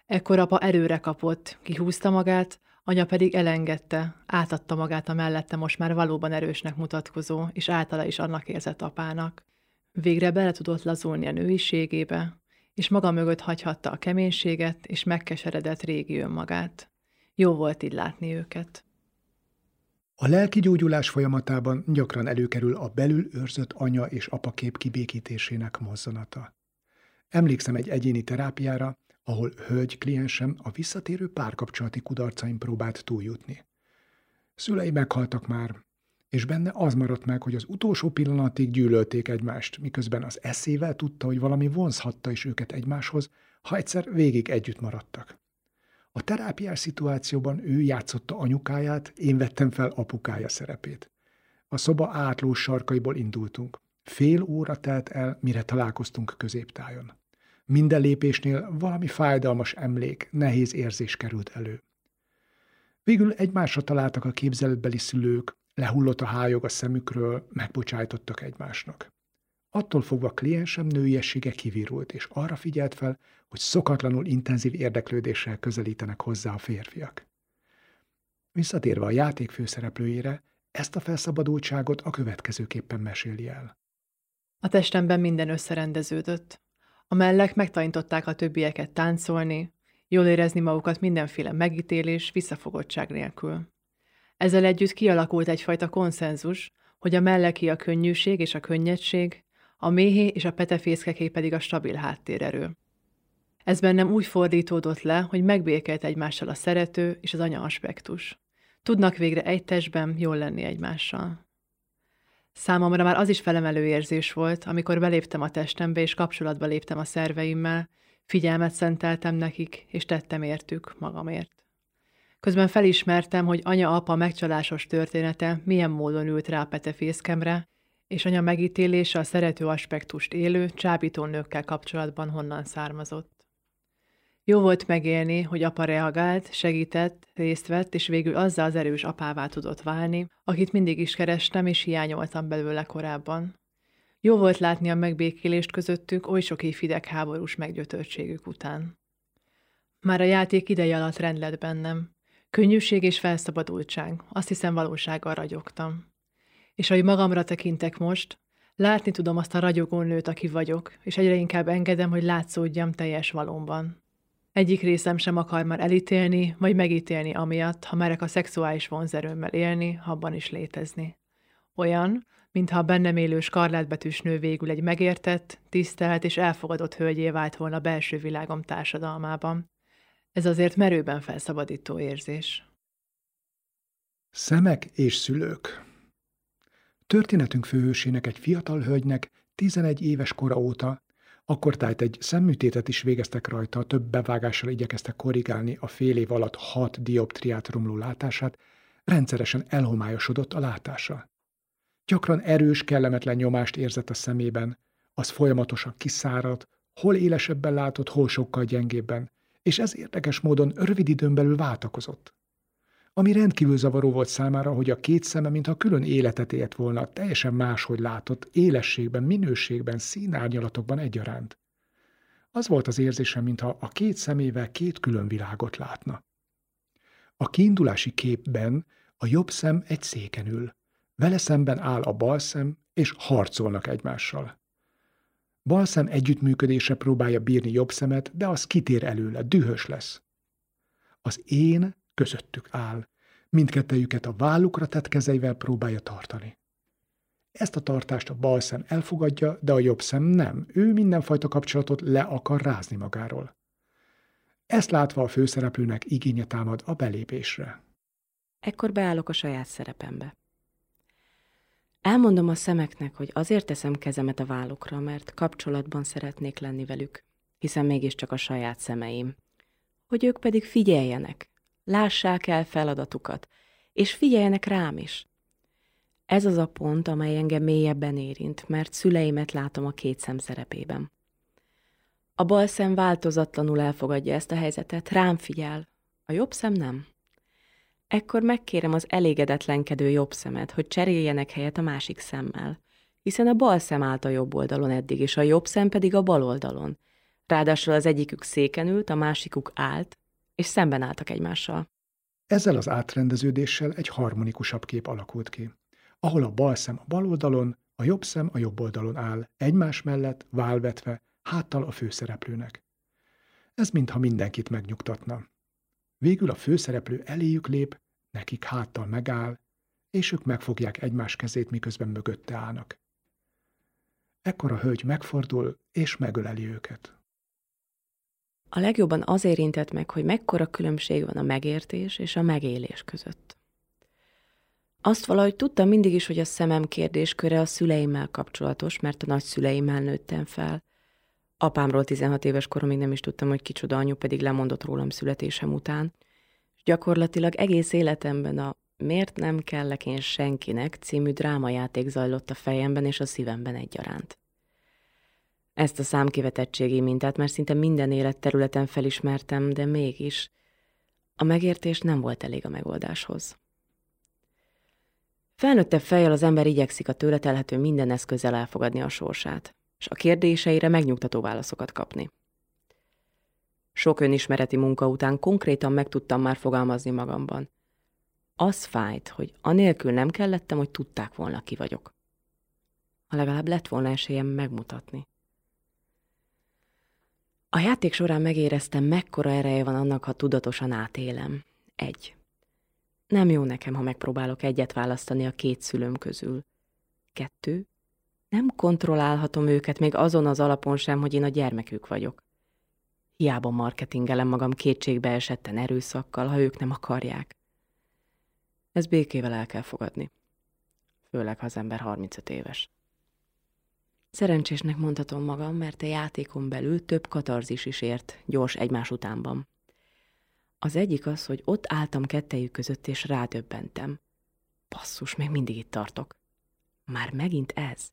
[SPEAKER 6] Ekkor apa erőre kapott, kihúzta magát, anya pedig elengedte, átadta magát a mellette most már valóban erősnek mutatkozó, és általa is annak érzett apának. Végre bele tudott lazulni a nőiségébe, és maga mögött hagyhatta a keménységet, és megkeseredett régi önmagát. Jó volt így látni őket.
[SPEAKER 1] A lelki gyógyulás folyamatában gyakran előkerül a belül őrzött anya és apakép kibékítésének mozzanata. Emlékszem egy egyéni terápiára, ahol hölgy kliensem a visszatérő párkapcsolati kudarcaim próbált túljutni. Szülei meghaltak már, és benne az maradt meg, hogy az utolsó pillanatig gyűlölték egymást, miközben az eszével tudta, hogy valami vonzhatta is őket egymáshoz, ha egyszer végig együtt maradtak. A terápiás szituációban ő játszotta anyukáját, én vettem fel apukája szerepét. A szoba átlós sarkaiból indultunk. Fél óra telt el, mire találkoztunk középtájon. Minden lépésnél valami fájdalmas emlék, nehéz érzés került elő. Végül egymásra találtak a képzeletbeli szülők, lehullott a hájog a szemükről, megbocsájtottak egymásnak. Attól fogva kliensem nőiessége kivirult, és arra figyelt fel, hogy szokatlanul intenzív érdeklődéssel közelítenek hozzá a férfiak. Visszatérve a játék főszereplőjére, ezt a felszabadultságot a következőképpen meséli el.
[SPEAKER 6] A testemben minden összerendeződött. A mellek megtanították a többieket táncolni, jól érezni magukat mindenféle megítélés, visszafogottság nélkül. Ezzel együtt kialakult egyfajta konszenzus, hogy a melleki a könnyűség és a könnyedség, a méhé és a petefészkeké pedig a stabil háttérerő. Ez bennem úgy fordítódott le, hogy megbékelt egymással a szerető és az anya aspektus. Tudnak végre egy testben jól lenni egymással. Számomra már az is felemelő érzés volt, amikor beléptem a testembe és kapcsolatba léptem a szerveimmel, figyelmet szenteltem nekik, és tettem értük magamért. Közben felismertem, hogy anya-apa megcsalásos története milyen módon ült rá a petefészkemre, és anya megítélése a szerető aspektust élő, csábító nőkkel kapcsolatban honnan származott. Jó volt megélni, hogy apa reagált, segített, részt vett, és végül azzal az erős apává tudott válni, akit mindig is kerestem, és hiányoltam belőle korábban. Jó volt látni a megbékélést közöttük oly sok évfideg háborús meggyötörtségük után. Már a játék ideje alatt rend lett bennem. Könnyűség és felszabadultság, azt hiszem valósággal ragyogtam. És ahogy magamra tekintek most, látni tudom azt a ragyogó nőt, aki vagyok, és egyre inkább engedem, hogy látszódjam teljes valóban. Egyik részem sem akar már elítélni, vagy megítélni amiatt, ha merek a szexuális vonzerőmmel élni, abban is létezni. Olyan, mintha a bennem élő skarlátbetűs nő végül egy megértett, tisztelt és elfogadott hölgyé vált volna belső világom társadalmában. Ez azért merőben felszabadító érzés.
[SPEAKER 1] Szemek és szülők Történetünk főhősének egy fiatal hölgynek 11 éves kora óta akkor tájt egy szemműtétet is végeztek rajta, több bevágással igyekeztek korrigálni a fél év alatt hat dioptriát romló látását, rendszeresen elhomályosodott a látása. Gyakran erős, kellemetlen nyomást érzett a szemében, az folyamatosan kiszáradt, hol élesebben látott, hol sokkal gyengébben, és ez érdekes módon rövid időn belül váltakozott. Ami rendkívül zavaró volt számára, hogy a két szeme, mintha külön életet élt volna, teljesen máshogy látott, élességben, minőségben, színárnyalatokban egyaránt. Az volt az érzésem, mintha a két szemével két külön világot látna. A kiindulási képben a jobb szem egy széken ül. Vele szemben áll a bal szem, és harcolnak egymással. Bal szem együttműködése próbálja bírni jobb szemet, de az kitér előle, dühös lesz. Az én közöttük áll. Mindkettejüket a vállukra tett kezeivel próbálja tartani. Ezt a tartást a bal szem elfogadja, de a jobb szem nem. Ő mindenfajta kapcsolatot le akar rázni magáról. Ezt látva a főszereplőnek igénye támad a belépésre.
[SPEAKER 7] Ekkor beállok a saját szerepembe. Elmondom a szemeknek, hogy azért teszem kezemet a vállukra, mert kapcsolatban szeretnék lenni velük, hiszen mégiscsak a saját szemeim. Hogy ők pedig figyeljenek, lássák el feladatukat, és figyeljenek rám is. Ez az a pont, amely engem mélyebben érint, mert szüleimet látom a két szem szerepében. A bal szem változatlanul elfogadja ezt a helyzetet, rám figyel, a jobb szem nem. Ekkor megkérem az elégedetlenkedő jobb szemet, hogy cseréljenek helyet a másik szemmel, hiszen a bal szem állt a jobb oldalon eddig, és a jobb szem pedig a bal oldalon. Ráadásul az egyikük széken ült, a másikuk állt, és szemben álltak egymással.
[SPEAKER 1] Ezzel az átrendeződéssel egy harmonikusabb kép alakult ki, ahol a bal szem a bal oldalon, a jobb szem a jobb oldalon áll, egymás mellett, válvetve, háttal a főszereplőnek. Ez mintha mindenkit megnyugtatna. Végül a főszereplő eléjük lép, nekik háttal megáll, és ők megfogják egymás kezét, miközben mögötte állnak. Ekkor a hölgy megfordul, és megöleli őket
[SPEAKER 7] a legjobban az érintett meg, hogy mekkora különbség van a megértés és a megélés között. Azt valahogy tudtam mindig is, hogy a szemem kérdésköre a szüleimmel kapcsolatos, mert a nagyszüleimmel nőttem fel. Apámról 16 éves koromig nem is tudtam, hogy kicsoda anyu, pedig lemondott rólam születésem után. Gyakorlatilag egész életemben a Miért nem kellek én senkinek című drámajáték zajlott a fejemben és a szívemben egyaránt. Ezt a számkivetettségi mintát már szinte minden életterületen felismertem, de mégis a megértés nem volt elég a megoldáshoz. Felnőttebb fejjel az ember igyekszik a tőle telhető minden eszközzel elfogadni a sorsát, és a kérdéseire megnyugtató válaszokat kapni. Sok önismereti munka után konkrétan meg tudtam már fogalmazni magamban. Az fájt, hogy anélkül nem kellettem, hogy tudták volna, ki vagyok. Ha legalább lett volna esélyem megmutatni. A játék során megéreztem, mekkora ereje van annak, ha tudatosan átélem. Egy. Nem jó nekem, ha megpróbálok egyet választani a két szülőm közül. Kettő. Nem kontrollálhatom őket még azon az alapon sem, hogy én a gyermekük vagyok. Hiába marketingelem magam kétségbe esetten erőszakkal, ha ők nem akarják. Ez békével el kell fogadni. Főleg, ha az ember 35 éves. Szerencsésnek mondhatom magam, mert a játékon belül több katarzis is ért, gyors egymás utánban. Az egyik az, hogy ott álltam kettejük között, és rádöbbentem. Passzus, még mindig itt tartok. Már megint ez.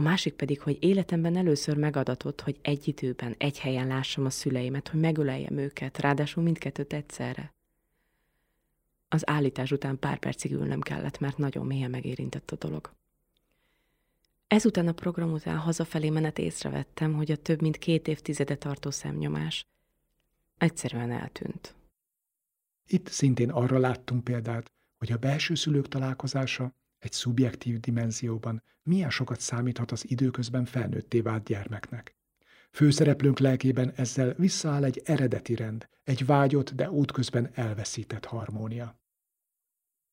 [SPEAKER 7] A másik pedig, hogy életemben először megadatott, hogy egy időben, egy helyen lássam a szüleimet, hogy megöleljem őket, ráadásul mindkettőt egyszerre. Az állítás után pár percig ülnem kellett, mert nagyon mélyen megérintett a dolog. Ezután a program után hazafelé menet észrevettem, hogy a több mint két évtizede tartó szemnyomás egyszerűen eltűnt.
[SPEAKER 1] Itt szintén arra láttunk példát, hogy a belső szülők találkozása egy szubjektív dimenzióban milyen sokat számíthat az időközben felnőtté vált gyermeknek. Főszereplőnk lelkében ezzel visszaáll egy eredeti rend, egy vágyott, de útközben elveszített harmónia.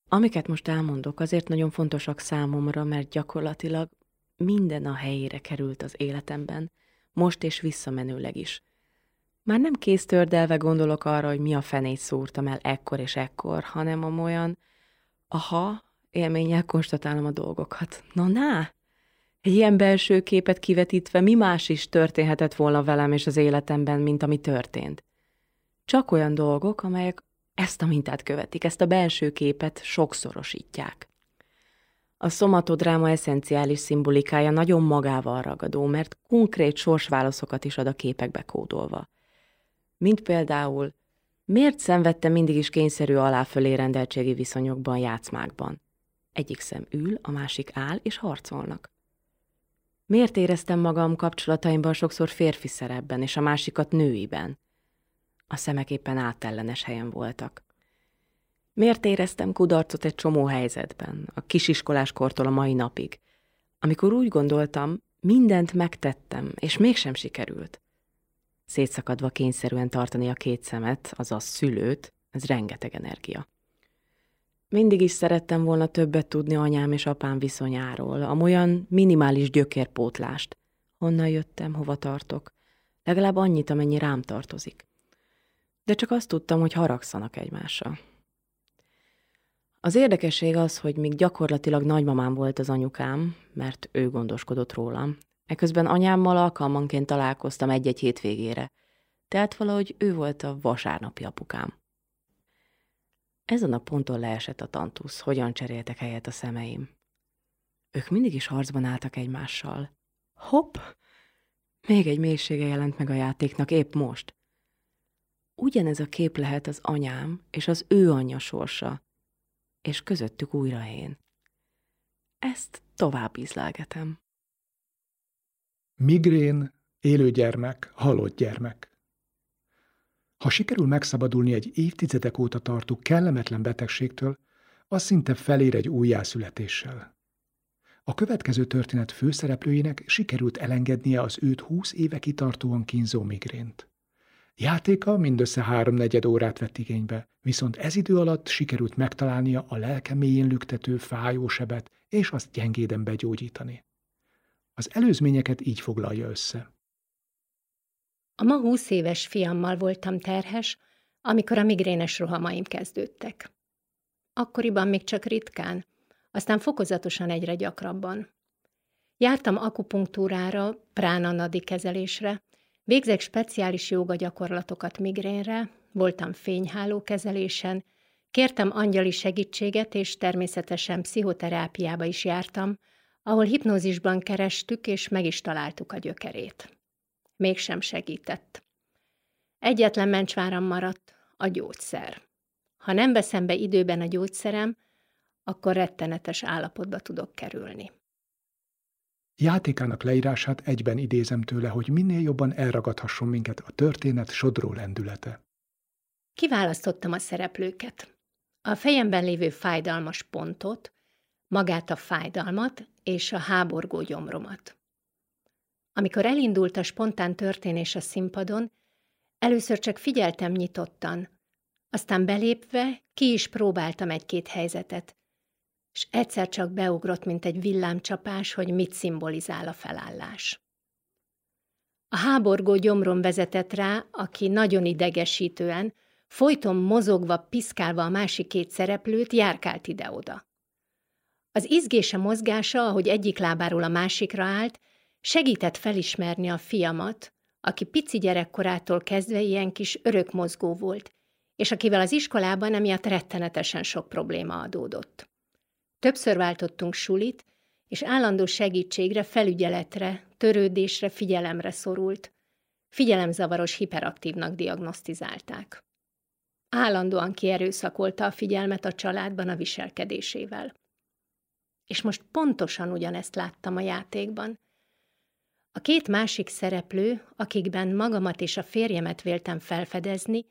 [SPEAKER 7] Amiket most elmondok, azért nagyon fontosak számomra, mert gyakorlatilag minden a helyére került az életemben, most és visszamenőleg is. Már nem kéztördelve gondolok arra, hogy mi a fenét szúrtam el ekkor és ekkor, hanem amolyan, aha, élménnyel konstatálom a dolgokat. Na, na! Egy ilyen belső képet kivetítve mi más is történhetett volna velem és az életemben, mint ami történt. Csak olyan dolgok, amelyek ezt a mintát követik, ezt a belső képet sokszorosítják. A szomatodráma eszenciális szimbolikája nagyon magával ragadó, mert konkrét sorsválaszokat is ad a képekbe kódolva. Mint például, miért szenvedtem mindig is kényszerű aláfölé rendeltségi viszonyokban, játszmákban? Egyik szem ül, a másik áll, és harcolnak. Miért éreztem magam kapcsolataimban sokszor férfi szerepben, és a másikat nőiben? A szemek éppen átellenes helyen voltak. Miért éreztem kudarcot egy csomó helyzetben, a kisiskolás kortól a mai napig, amikor úgy gondoltam, mindent megtettem, és mégsem sikerült. Szétszakadva kényszerűen tartani a két szemet, azaz szülőt, ez rengeteg energia. Mindig is szerettem volna többet tudni anyám és apám viszonyáról, amolyan minimális gyökérpótlást. Honnan jöttem, hova tartok? Legalább annyit, amennyi rám tartozik. De csak azt tudtam, hogy haragszanak egymásra. Az érdekesség az, hogy még gyakorlatilag nagymamám volt az anyukám, mert ő gondoskodott rólam. Eközben anyámmal alkalmanként találkoztam egy-egy hétvégére, tehát valahogy ő volt a vasárnapi apukám. Ezen a ponton leesett a tantusz, hogyan cseréltek helyet a szemeim. Ők mindig is harcban álltak egymással. Hopp! Még egy mélysége jelent meg a játéknak épp most. Ugyanez a kép lehet az anyám és az ő anyja sorsa, és közöttük újra én. Ezt tovább ízlelgetem.
[SPEAKER 1] Migrén, élő gyermek, halott gyermek. Ha sikerül megszabadulni egy évtizedek óta tartó kellemetlen betegségtől, az szinte felér egy újjászületéssel. A következő történet főszereplőjének sikerült elengednie az őt húsz éve kitartóan kínzó migrént. Játéka mindössze háromnegyed órát vett igénybe, viszont ez idő alatt sikerült megtalálnia a lelke mélyén lüktető fájósebet, és azt gyengéden begyógyítani. Az előzményeket így foglalja össze.
[SPEAKER 8] A ma húsz éves fiammal voltam terhes, amikor a migrénes rohamaim kezdődtek. Akkoriban még csak ritkán, aztán fokozatosan egyre gyakrabban. Jártam akupunktúrára, pránanadi kezelésre, végzek speciális joga gyakorlatokat migrénre, voltam fényháló kezelésen, kértem angyali segítséget, és természetesen pszichoterápiába is jártam, ahol hipnózisban kerestük, és meg is találtuk a gyökerét mégsem segített. Egyetlen mencsváram maradt, a gyógyszer. Ha nem veszem be időben a gyógyszerem, akkor rettenetes állapotba tudok kerülni.
[SPEAKER 1] Játékának leírását egyben idézem tőle, hogy minél jobban elragadhasson minket a történet sodró lendülete.
[SPEAKER 8] Kiválasztottam a szereplőket. A fejemben lévő fájdalmas pontot, magát a fájdalmat és a háborgó gyomromat. Amikor elindult a spontán történés a színpadon, először csak figyeltem nyitottan, aztán belépve ki is próbáltam egy-két helyzetet, és egyszer csak beugrott, mint egy villámcsapás, hogy mit szimbolizál a felállás. A háborgó gyomron vezetett rá, aki nagyon idegesítően, folyton mozogva, piszkálva a másik két szereplőt, járkált ide-oda. Az izgése mozgása, ahogy egyik lábáról a másikra állt, segített felismerni a fiamat, aki pici gyerekkorától kezdve ilyen kis örökmozgó volt, és akivel az iskolában emiatt rettenetesen sok probléma adódott. Többször váltottunk sulit, és állandó segítségre, felügyeletre, törődésre, figyelemre szorult. Figyelemzavaros hiperaktívnak diagnosztizálták. Állandóan kierőszakolta a figyelmet a családban a viselkedésével. És most pontosan ugyanezt láttam a játékban. A két másik szereplő, akikben magamat és a férjemet véltem felfedezni,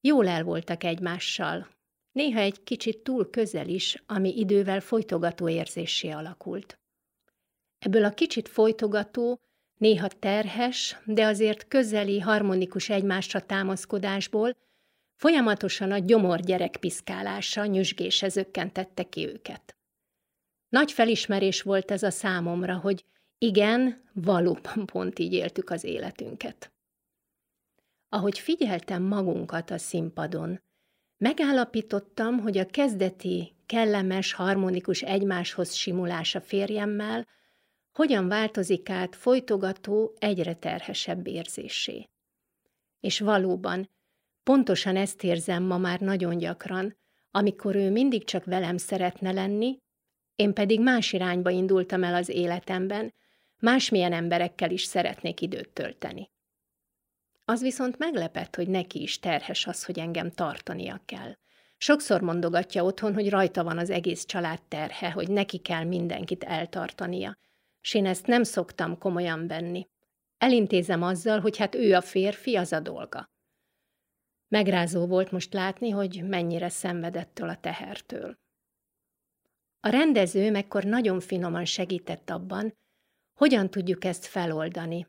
[SPEAKER 8] jól el voltak egymással, néha egy kicsit túl közel is, ami idővel folytogató érzésé alakult. Ebből a kicsit folytogató, néha terhes, de azért közeli, harmonikus egymásra támaszkodásból folyamatosan a gyomor gyerek piszkálása, nyüzsgése zökkentette ki őket. Nagy felismerés volt ez a számomra, hogy igen, valóban pont így éltük az életünket. Ahogy figyeltem magunkat a színpadon, megállapítottam, hogy a kezdeti, kellemes, harmonikus egymáshoz simulás a férjemmel hogyan változik át folytogató, egyre terhesebb érzésé. És valóban, pontosan ezt érzem ma már nagyon gyakran, amikor ő mindig csak velem szeretne lenni, én pedig más irányba indultam el az életemben, másmilyen emberekkel is szeretnék időt tölteni. Az viszont meglepett, hogy neki is terhes az, hogy engem tartania kell. Sokszor mondogatja otthon, hogy rajta van az egész család terhe, hogy neki kell mindenkit eltartania. S én ezt nem szoktam komolyan venni. Elintézem azzal, hogy hát ő a férfi, az a dolga. Megrázó volt most látni, hogy mennyire szenvedettől a tehertől. A rendező mekkor nagyon finoman segített abban, hogyan tudjuk ezt feloldani.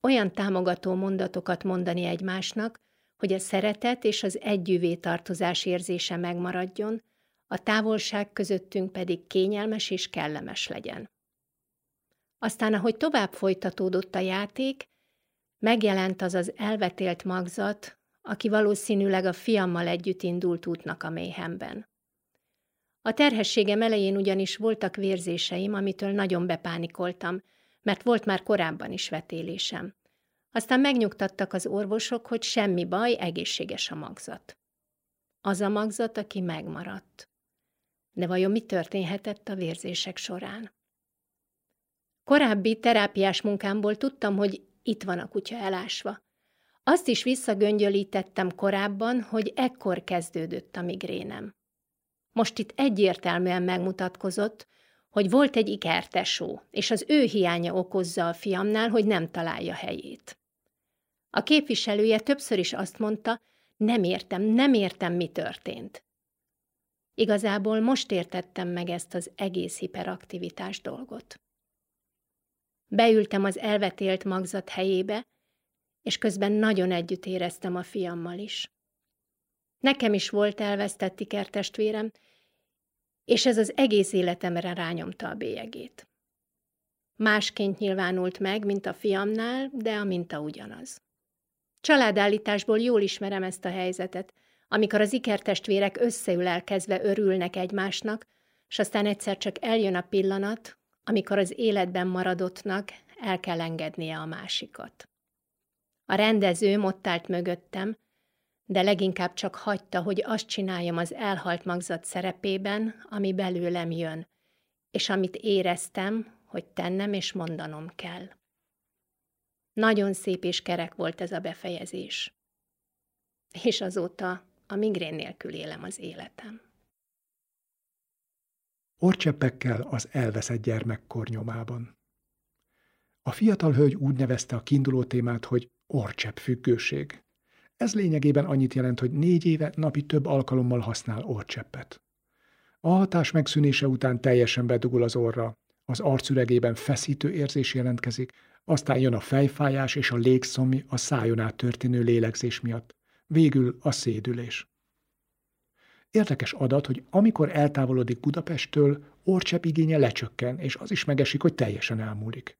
[SPEAKER 8] Olyan támogató mondatokat mondani egymásnak, hogy a szeretet és az együvé tartozás érzése megmaradjon, a távolság közöttünk pedig kényelmes és kellemes legyen. Aztán, ahogy tovább folytatódott a játék, megjelent az az elvetélt magzat, aki valószínűleg a fiammal együtt indult útnak a méhemben. A terhességem elején ugyanis voltak vérzéseim, amitől nagyon bepánikoltam, mert volt már korábban is vetélésem. Aztán megnyugtattak az orvosok, hogy semmi baj, egészséges a magzat. Az a magzat, aki megmaradt. De vajon mi történhetett a vérzések során? Korábbi terápiás munkámból tudtam, hogy itt van a kutya elásva. Azt is visszagöngyölítettem korábban, hogy ekkor kezdődött a migrénem. Most itt egyértelműen megmutatkozott, hogy volt egy ikertesó, és az ő hiánya okozza a fiamnál, hogy nem találja helyét. A képviselője többször is azt mondta, nem értem, nem értem, mi történt. Igazából most értettem meg ezt az egész hiperaktivitás dolgot. Beültem az elvetélt magzat helyébe, és közben nagyon együtt éreztem a fiammal is. Nekem is volt elvesztett ikertestvérem, és ez az egész életemre rányomta a bélyegét. Másként nyilvánult meg, mint a fiamnál, de a minta ugyanaz. Családállításból jól ismerem ezt a helyzetet, amikor az ikertestvérek összeülelkezve örülnek egymásnak, és aztán egyszer csak eljön a pillanat, amikor az életben maradottnak el kell engednie a másikat. A rendező ott állt mögöttem, de leginkább csak hagyta, hogy azt csináljam az elhalt magzat szerepében, ami belőlem jön, és amit éreztem, hogy tennem és mondanom kell. Nagyon szép és kerek volt ez a befejezés. És azóta a migrén nélkül élem az életem.
[SPEAKER 1] Orcseppekkel az elveszett gyermekkor nyomában. A fiatal hölgy úgy nevezte a kiinduló témát, hogy orcsepp függőség. Ez lényegében annyit jelent, hogy négy éve napi több alkalommal használ orcseppet. A hatás megszűnése után teljesen bedugul az orra, az arcüregében feszítő érzés jelentkezik, aztán jön a fejfájás és a légszomi a szájon át történő lélegzés miatt. Végül a szédülés. Érdekes adat, hogy amikor eltávolodik Budapesttől, orcsepp igénye lecsökken, és az is megesik, hogy teljesen elmúlik.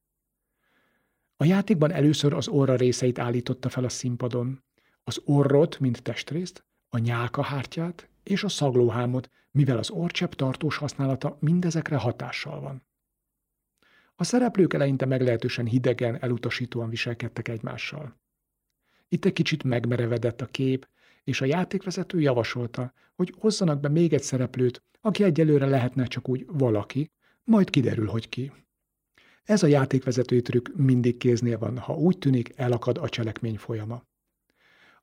[SPEAKER 1] A játékban először az orra részeit állította fel a színpadon. Az orrot, mint testrészt, a nyálkahártyát és a szaglóhámot, mivel az orcsepp tartós használata mindezekre hatással van. A szereplők eleinte meglehetősen hidegen, elutasítóan viselkedtek egymással. Itt egy kicsit megmerevedett a kép, és a játékvezető javasolta, hogy hozzanak be még egy szereplőt, aki egyelőre lehetne csak úgy valaki, majd kiderül, hogy ki. Ez a játékvezető trükk mindig kéznél van, ha úgy tűnik, elakad a cselekmény folyama.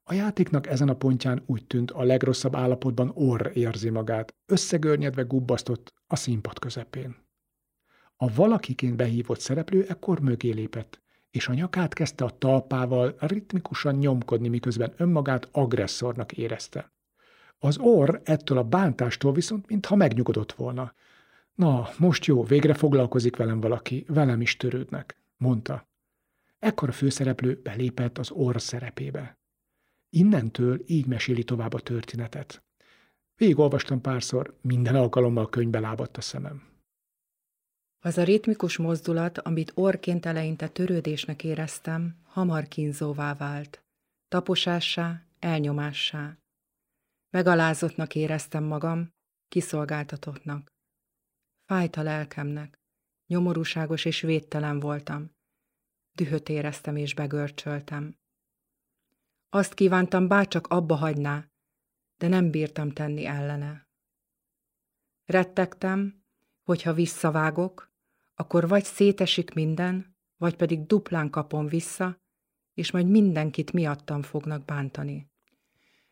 [SPEAKER 1] A játéknak ezen a pontján úgy tűnt, a legrosszabb állapotban orr érzi magát, összegörnyedve gubbasztott a színpad közepén. A valakiként behívott szereplő ekkor mögé lépett, és a nyakát kezdte a talpával ritmikusan nyomkodni, miközben önmagát agresszornak érezte. Az orr ettől a bántástól viszont mintha megnyugodott volna. Na, most jó, végre foglalkozik velem valaki, velem is törődnek, mondta. Ekkor a főszereplő belépett az orr szerepébe. Innentől így meséli tovább a történetet. Végigolvastam párszor, minden alkalommal könyvbe lábadt a szemem.
[SPEAKER 9] Az a ritmikus mozdulat, amit orként eleinte törődésnek éreztem, hamar kínzóvá vált. Taposássá, elnyomássá. Megalázottnak éreztem magam, kiszolgáltatottnak. Fájt a lelkemnek, nyomorúságos és védtelen voltam. Dühöt éreztem és begörcsöltem. Azt kívántam, bárcsak abba hagyná, de nem bírtam tenni ellene. Rettegtem, hogyha visszavágok, akkor vagy szétesik minden, vagy pedig duplán kapom vissza, és majd mindenkit miattam fognak bántani.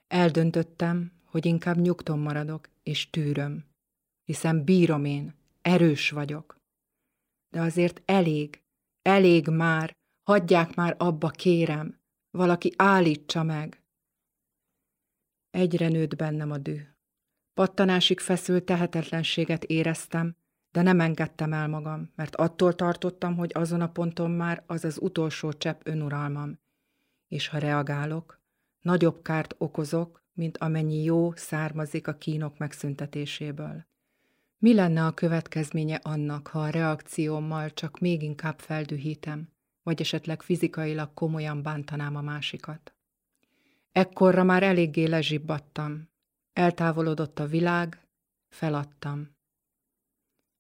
[SPEAKER 9] Eldöntöttem, hogy inkább nyugton maradok, és tűröm, hiszen bírom én, erős vagyok. De azért elég, elég már, hagyják már abba, kérem, valaki állítsa meg. Egyre nőtt bennem a düh. Pattanásig feszült tehetetlenséget éreztem, de nem engedtem el magam, mert attól tartottam, hogy azon a ponton már az az utolsó csepp önuralmam. És ha reagálok, nagyobb kárt okozok, mint amennyi jó származik a kínok megszüntetéséből. Mi lenne a következménye annak, ha a reakciómmal csak még inkább feldühítem, vagy esetleg fizikailag komolyan bántanám a másikat? Ekkorra már eléggé lezsibbadtam. Eltávolodott a világ, feladtam.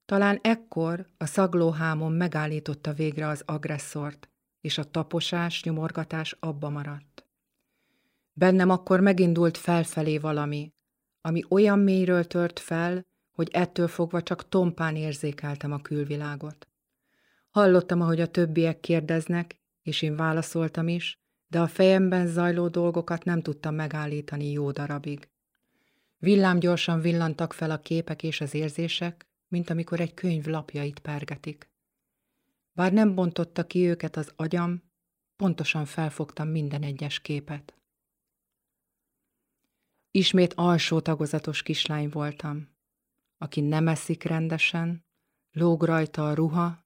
[SPEAKER 9] Talán ekkor a szaglóhámon megállította végre az agresszort, és a taposás, nyomorgatás abba maradt. Bennem akkor megindult felfelé valami, ami olyan mélyről tört fel, hogy ettől fogva csak tompán érzékeltem a külvilágot. Hallottam, ahogy a többiek kérdeznek, és én válaszoltam is, de a fejemben zajló dolgokat nem tudtam megállítani jó darabig. Villám gyorsan villantak fel a képek és az érzések, mint amikor egy könyv lapjait pergetik. Bár nem bontotta ki őket az agyam, pontosan felfogtam minden egyes képet. Ismét alsó tagozatos kislány voltam, aki nem eszik rendesen, lóg rajta a ruha,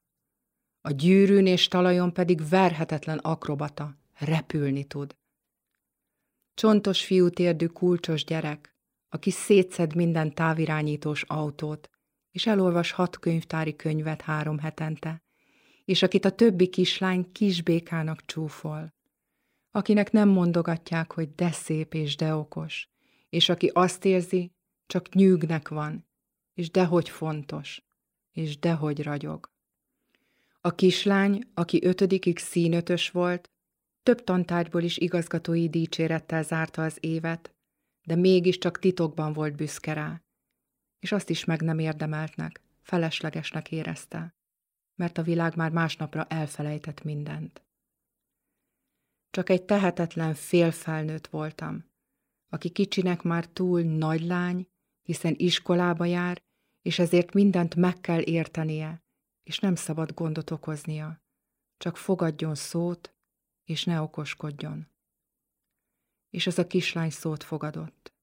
[SPEAKER 9] a gyűrűn és talajon pedig verhetetlen akrobata, repülni tud. Csontos fiútérdű kulcsos gyerek, aki szétszed minden távirányítós autót, és elolvas hat könyvtári könyvet három hetente, és akit a többi kislány kisbékának csúfol, akinek nem mondogatják, hogy de szép és de okos, és aki azt érzi, csak nyűgnek van, és dehogy fontos, és dehogy ragyog. A kislány, aki ötödikig színötös volt, több tantárgyból is igazgatói dicsérettel zárta az évet, de mégiscsak titokban volt büszke rá, és azt is meg nem érdemeltnek, feleslegesnek érezte, mert a világ már másnapra elfelejtett mindent. Csak egy tehetetlen félfelnőtt voltam, aki kicsinek már túl nagy lány, hiszen iskolába jár, és ezért mindent meg kell értenie, és nem szabad gondot okoznia, csak fogadjon szót, és ne okoskodjon. És az a kislány szót fogadott.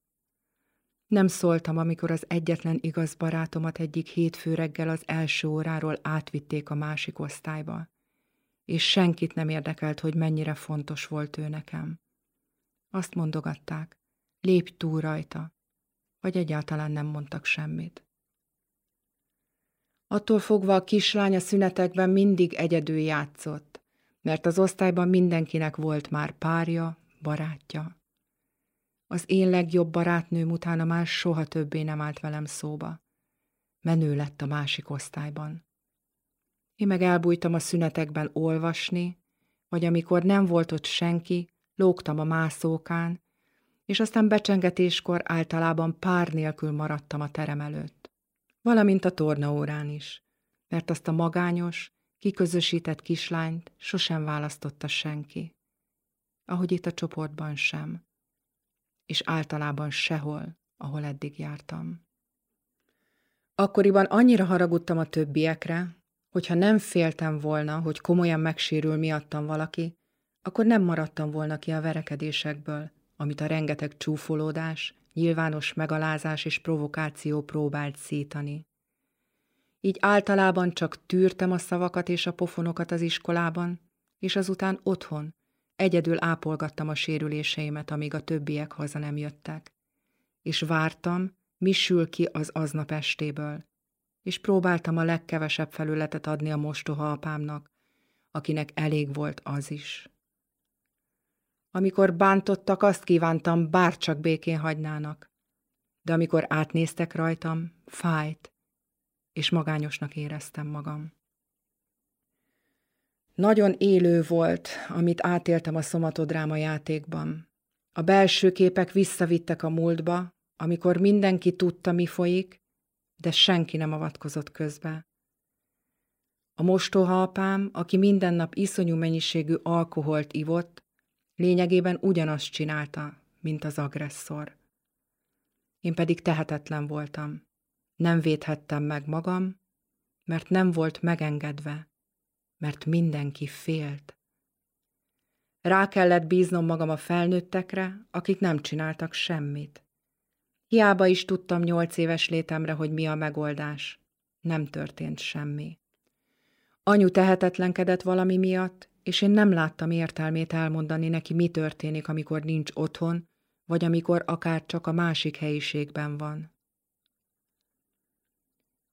[SPEAKER 9] Nem szóltam, amikor az egyetlen igaz barátomat egyik hétfő reggel az első óráról átvitték a másik osztályba, és senkit nem érdekelt, hogy mennyire fontos volt ő nekem. Azt mondogatták, lépj túl rajta, vagy egyáltalán nem mondtak semmit. Attól fogva a kislány a szünetekben mindig egyedül játszott, mert az osztályban mindenkinek volt már párja, barátja. Az én legjobb barátnőm utána már soha többé nem állt velem szóba. Menő lett a másik osztályban. Én meg elbújtam a szünetekben olvasni, vagy amikor nem volt ott senki, lógtam a mászókán, és aztán becsengetéskor általában pár nélkül maradtam a terem előtt. Valamint a tornaórán is, mert azt a magányos, kiközösített kislányt sosem választotta senki. Ahogy itt a csoportban sem. És általában sehol, ahol eddig jártam. Akkoriban annyira haragudtam a többiekre, hogyha nem féltem volna, hogy komolyan megsérül miattam valaki, akkor nem maradtam volna ki a verekedésekből, amit a rengeteg csúfolódás, nyilvános megalázás és provokáció próbált szítani. Így általában csak tűrtem a szavakat és a pofonokat az iskolában, és azután otthon, egyedül ápolgattam a sérüléseimet, amíg a többiek haza nem jöttek. És vártam, mi sül ki az aznap estéből, és próbáltam a legkevesebb felületet adni a mostoha apámnak, akinek elég volt az is. Amikor bántottak, azt kívántam, bárcsak békén hagynának. De amikor átnéztek rajtam, fájt, és magányosnak éreztem magam. Nagyon élő volt, amit átéltem a szomatodráma játékban. A belső képek visszavittek a múltba, amikor mindenki tudta, mi folyik, de senki nem avatkozott közbe. A mostoha apám, aki minden nap iszonyú mennyiségű alkoholt ivott, lényegében ugyanazt csinálta, mint az agresszor. Én pedig tehetetlen voltam. Nem védhettem meg magam, mert nem volt megengedve, mert mindenki félt. Rá kellett bíznom magam a felnőttekre, akik nem csináltak semmit. Hiába is tudtam nyolc éves létemre, hogy mi a megoldás. Nem történt semmi. Anyu tehetetlenkedett valami miatt, és én nem láttam értelmét elmondani neki, mi történik, amikor nincs otthon, vagy amikor akár csak a másik helyiségben van.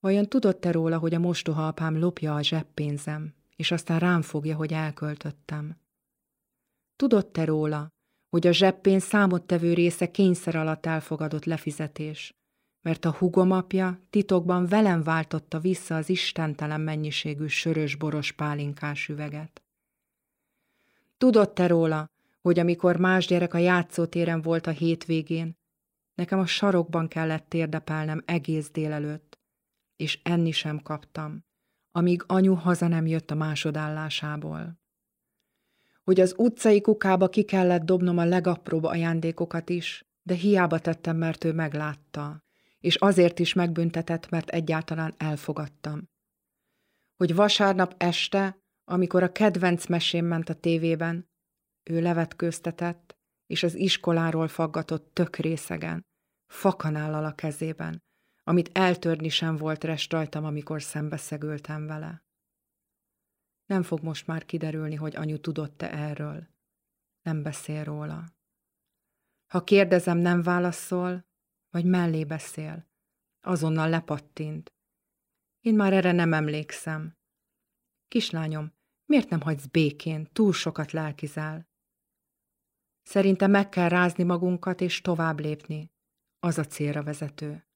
[SPEAKER 9] Vajon tudott-e róla, hogy a mostoha apám lopja a zseppénzem, és aztán rám fogja, hogy elköltöttem? Tudott-e róla, hogy a zseppén számottevő része kényszer alatt elfogadott lefizetés, mert a hugom apja titokban velem váltotta vissza az istentelen mennyiségű sörös-boros pálinkás üveget. Tudott-e róla, hogy amikor más gyerek a játszótéren volt a hétvégén, nekem a sarokban kellett térdepelnem egész délelőtt, és enni sem kaptam, amíg anyu haza nem jött a másodállásából. Hogy az utcai kukába ki kellett dobnom a legapróbb ajándékokat is, de hiába tettem, mert ő meglátta, és azért is megbüntetett, mert egyáltalán elfogadtam. Hogy vasárnap este, amikor a kedvenc mesém ment a tévében, ő levetkőztetett, és az iskoláról faggatott tök részegen, fakanállal a kezében, amit eltörni sem volt rest rajtam, amikor szembeszegültem vele. Nem fog most már kiderülni, hogy anyu tudott-e erről. Nem beszél róla. Ha kérdezem, nem válaszol, vagy mellé beszél. Azonnal lepattint. Én már erre nem emlékszem. Kislányom, miért nem hagysz békén, túl sokat lelkizál? Szerintem meg kell rázni magunkat és tovább lépni. Az a célra vezető.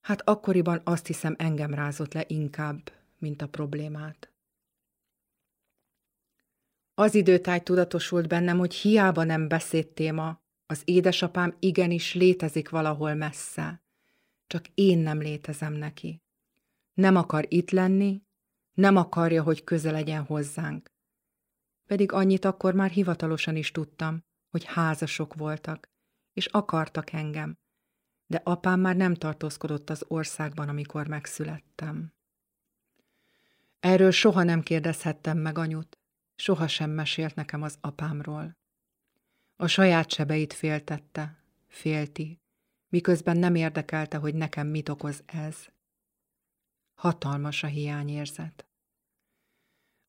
[SPEAKER 9] Hát akkoriban azt hiszem engem rázott le inkább, mint a problémát. Az időtáj tudatosult bennem, hogy hiába nem téma, az édesapám igenis létezik valahol messze, csak én nem létezem neki. Nem akar itt lenni, nem akarja, hogy közel legyen hozzánk. Pedig annyit akkor már hivatalosan is tudtam, hogy házasok voltak, és akartak engem, de apám már nem tartózkodott az országban, amikor megszülettem. Erről soha nem kérdezhettem meg anyut, soha sem mesélt nekem az apámról. A saját sebeit féltette, félti, miközben nem érdekelte, hogy nekem mit okoz ez. Hatalmas a hiányérzet.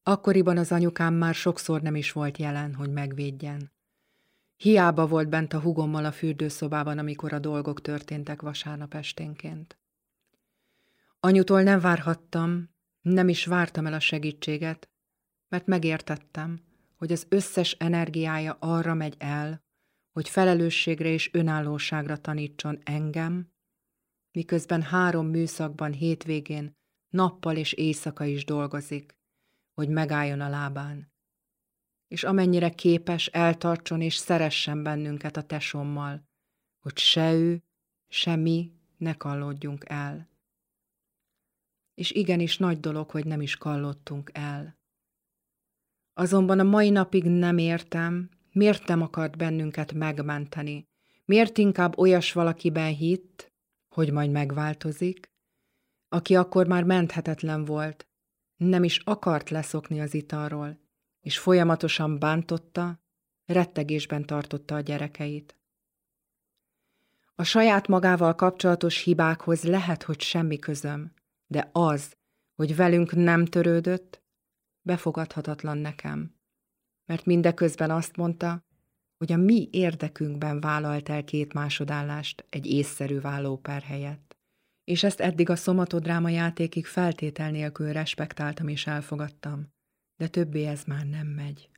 [SPEAKER 9] Akkoriban az anyukám már sokszor nem is volt jelen, hogy megvédjen. Hiába volt bent a hugommal a fürdőszobában, amikor a dolgok történtek vasárnap esténként. Anyutól nem várhattam, nem is vártam el a segítséget, mert megértettem, hogy az összes energiája arra megy el, hogy felelősségre és önállóságra tanítson engem, miközben három műszakban hétvégén nappal és éjszaka is dolgozik, hogy megálljon a lábán. És amennyire képes, eltartson és szeressen bennünket a tesommal, hogy se ő, se mi ne kallódjunk el. És igenis nagy dolog, hogy nem is kallottunk el. Azonban a mai napig nem értem, miért nem akart bennünket megmenteni, miért inkább olyas valakiben hitt, hogy majd megváltozik, aki akkor már menthetetlen volt, nem is akart leszokni az italról, és folyamatosan bántotta, rettegésben tartotta a gyerekeit. A saját magával kapcsolatos hibákhoz lehet, hogy semmi közöm, de az, hogy velünk nem törődött, befogadhatatlan nekem. Mert mindeközben azt mondta, hogy a mi érdekünkben vállalt el két másodállást egy észszerű vállópár helyett. És ezt eddig a szomatodráma játékig feltétel nélkül respektáltam és elfogadtam, de többé ez már nem megy.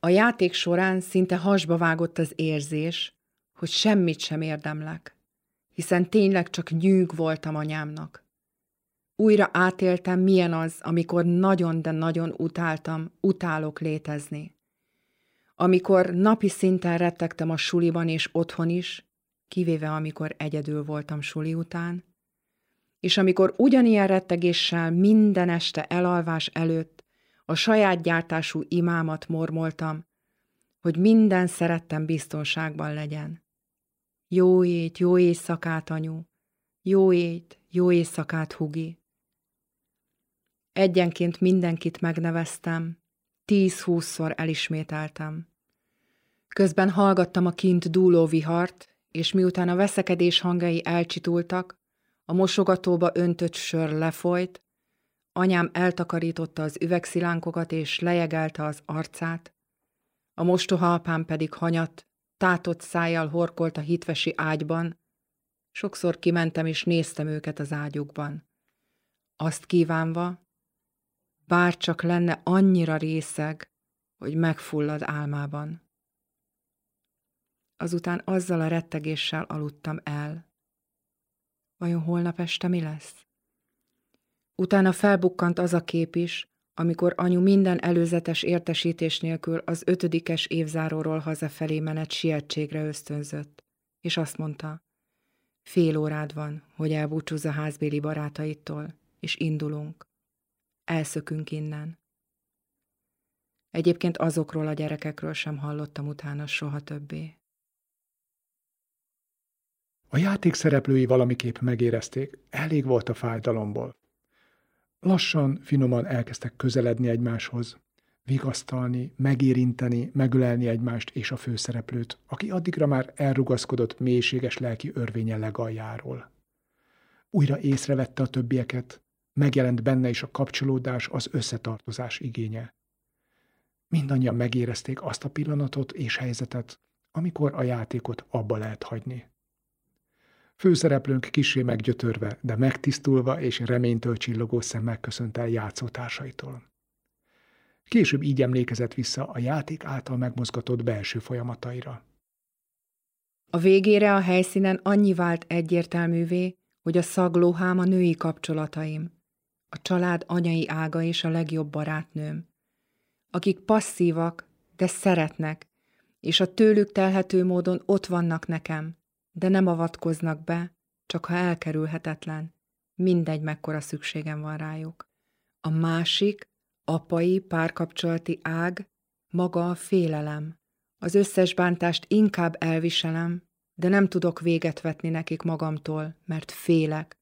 [SPEAKER 9] A játék során szinte hasba vágott az érzés, hogy semmit sem érdemlek, hiszen tényleg csak nyűg voltam anyámnak. Újra átéltem, milyen az, amikor nagyon, de nagyon utáltam, utálok létezni. Amikor napi szinten rettegtem a suliban és otthon is, kivéve amikor egyedül voltam suli után, és amikor ugyanilyen rettegéssel minden este elalvás előtt a saját gyártású imámat mormoltam, hogy minden szerettem biztonságban legyen. Jó ét, jó éjszakát, anyu! Jó ét, jó éjszakát, Hugi! Egyenként mindenkit megneveztem, tíz-húszszor elismételtem. Közben hallgattam a kint dúló vihart, és miután a veszekedés hangjai elcsitultak, a mosogatóba öntött sör lefolyt, anyám eltakarította az üvegszilánkokat és lejegelte az arcát, a mostoha apám pedig hanyat, tátott szájjal horkolt a hitvesi ágyban, sokszor kimentem és néztem őket az ágyukban. Azt kívánva, bár csak lenne annyira részeg, hogy megfullad álmában. Azután azzal a rettegéssel aludtam el. Vajon holnap este mi lesz? Utána felbukkant az a kép is, amikor anyu minden előzetes értesítés nélkül az ötödikes évzáróról hazafelé menet sietségre ösztönzött, és azt mondta, fél órád van, hogy elbúcsúzz a házbéli barátaitól, és indulunk. Elszökünk innen. Egyébként azokról a gyerekekről sem hallottam utána soha többé.
[SPEAKER 1] A játék szereplői valamiképp megérezték, elég volt a fájdalomból. Lassan, finoman elkezdtek közeledni egymáshoz, vigasztalni, megérinteni, megölelni egymást és a főszereplőt, aki addigra már elrugaszkodott mélységes lelki örvénye legaljáról. Újra észrevette a többieket, megjelent benne is a kapcsolódás, az összetartozás igénye. Mindannyian megérezték azt a pillanatot és helyzetet, amikor a játékot abba lehet hagyni. Főszereplőnk kisé meggyötörve, de megtisztulva és reménytől csillogó szemmel köszönt el játszótársaitól. Később így emlékezett vissza a játék által megmozgatott belső folyamataira.
[SPEAKER 9] A végére a helyszínen annyi vált egyértelművé, hogy a szaglóhám a női kapcsolataim, a család anyai ága és a legjobb barátnőm, akik passzívak, de szeretnek, és a tőlük telhető módon ott vannak nekem, de nem avatkoznak be, csak ha elkerülhetetlen, mindegy, mekkora szükségem van rájuk. A másik, apai, párkapcsolati ág, maga a félelem. Az összes bántást inkább elviselem, de nem tudok véget vetni nekik magamtól, mert félek,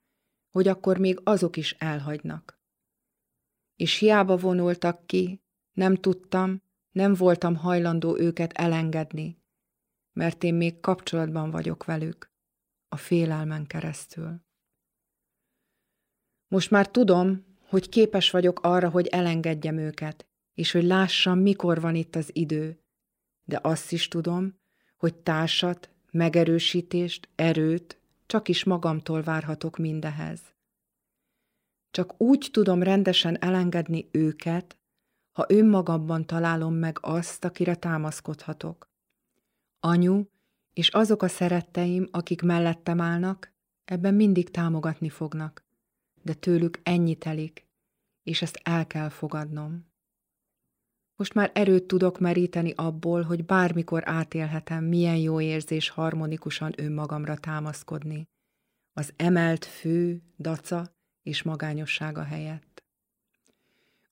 [SPEAKER 9] hogy akkor még azok is elhagynak. És hiába vonultak ki, nem tudtam, nem voltam hajlandó őket elengedni, mert én még kapcsolatban vagyok velük, a félelmen keresztül. Most már tudom, hogy képes vagyok arra, hogy elengedjem őket, és hogy lássam, mikor van itt az idő, de azt is tudom, hogy társat, megerősítést, erőt csak is magamtól várhatok mindehez. Csak úgy tudom rendesen elengedni őket, ha önmagamban találom meg azt, akire támaszkodhatok. Anyu és azok a szeretteim, akik mellettem állnak, ebben mindig támogatni fognak, de tőlük ennyi telik, és ezt el kell fogadnom. Most már erőt tudok meríteni abból, hogy bármikor átélhetem, milyen jó érzés harmonikusan önmagamra támaszkodni, az emelt fő, daca és magányossága helyett.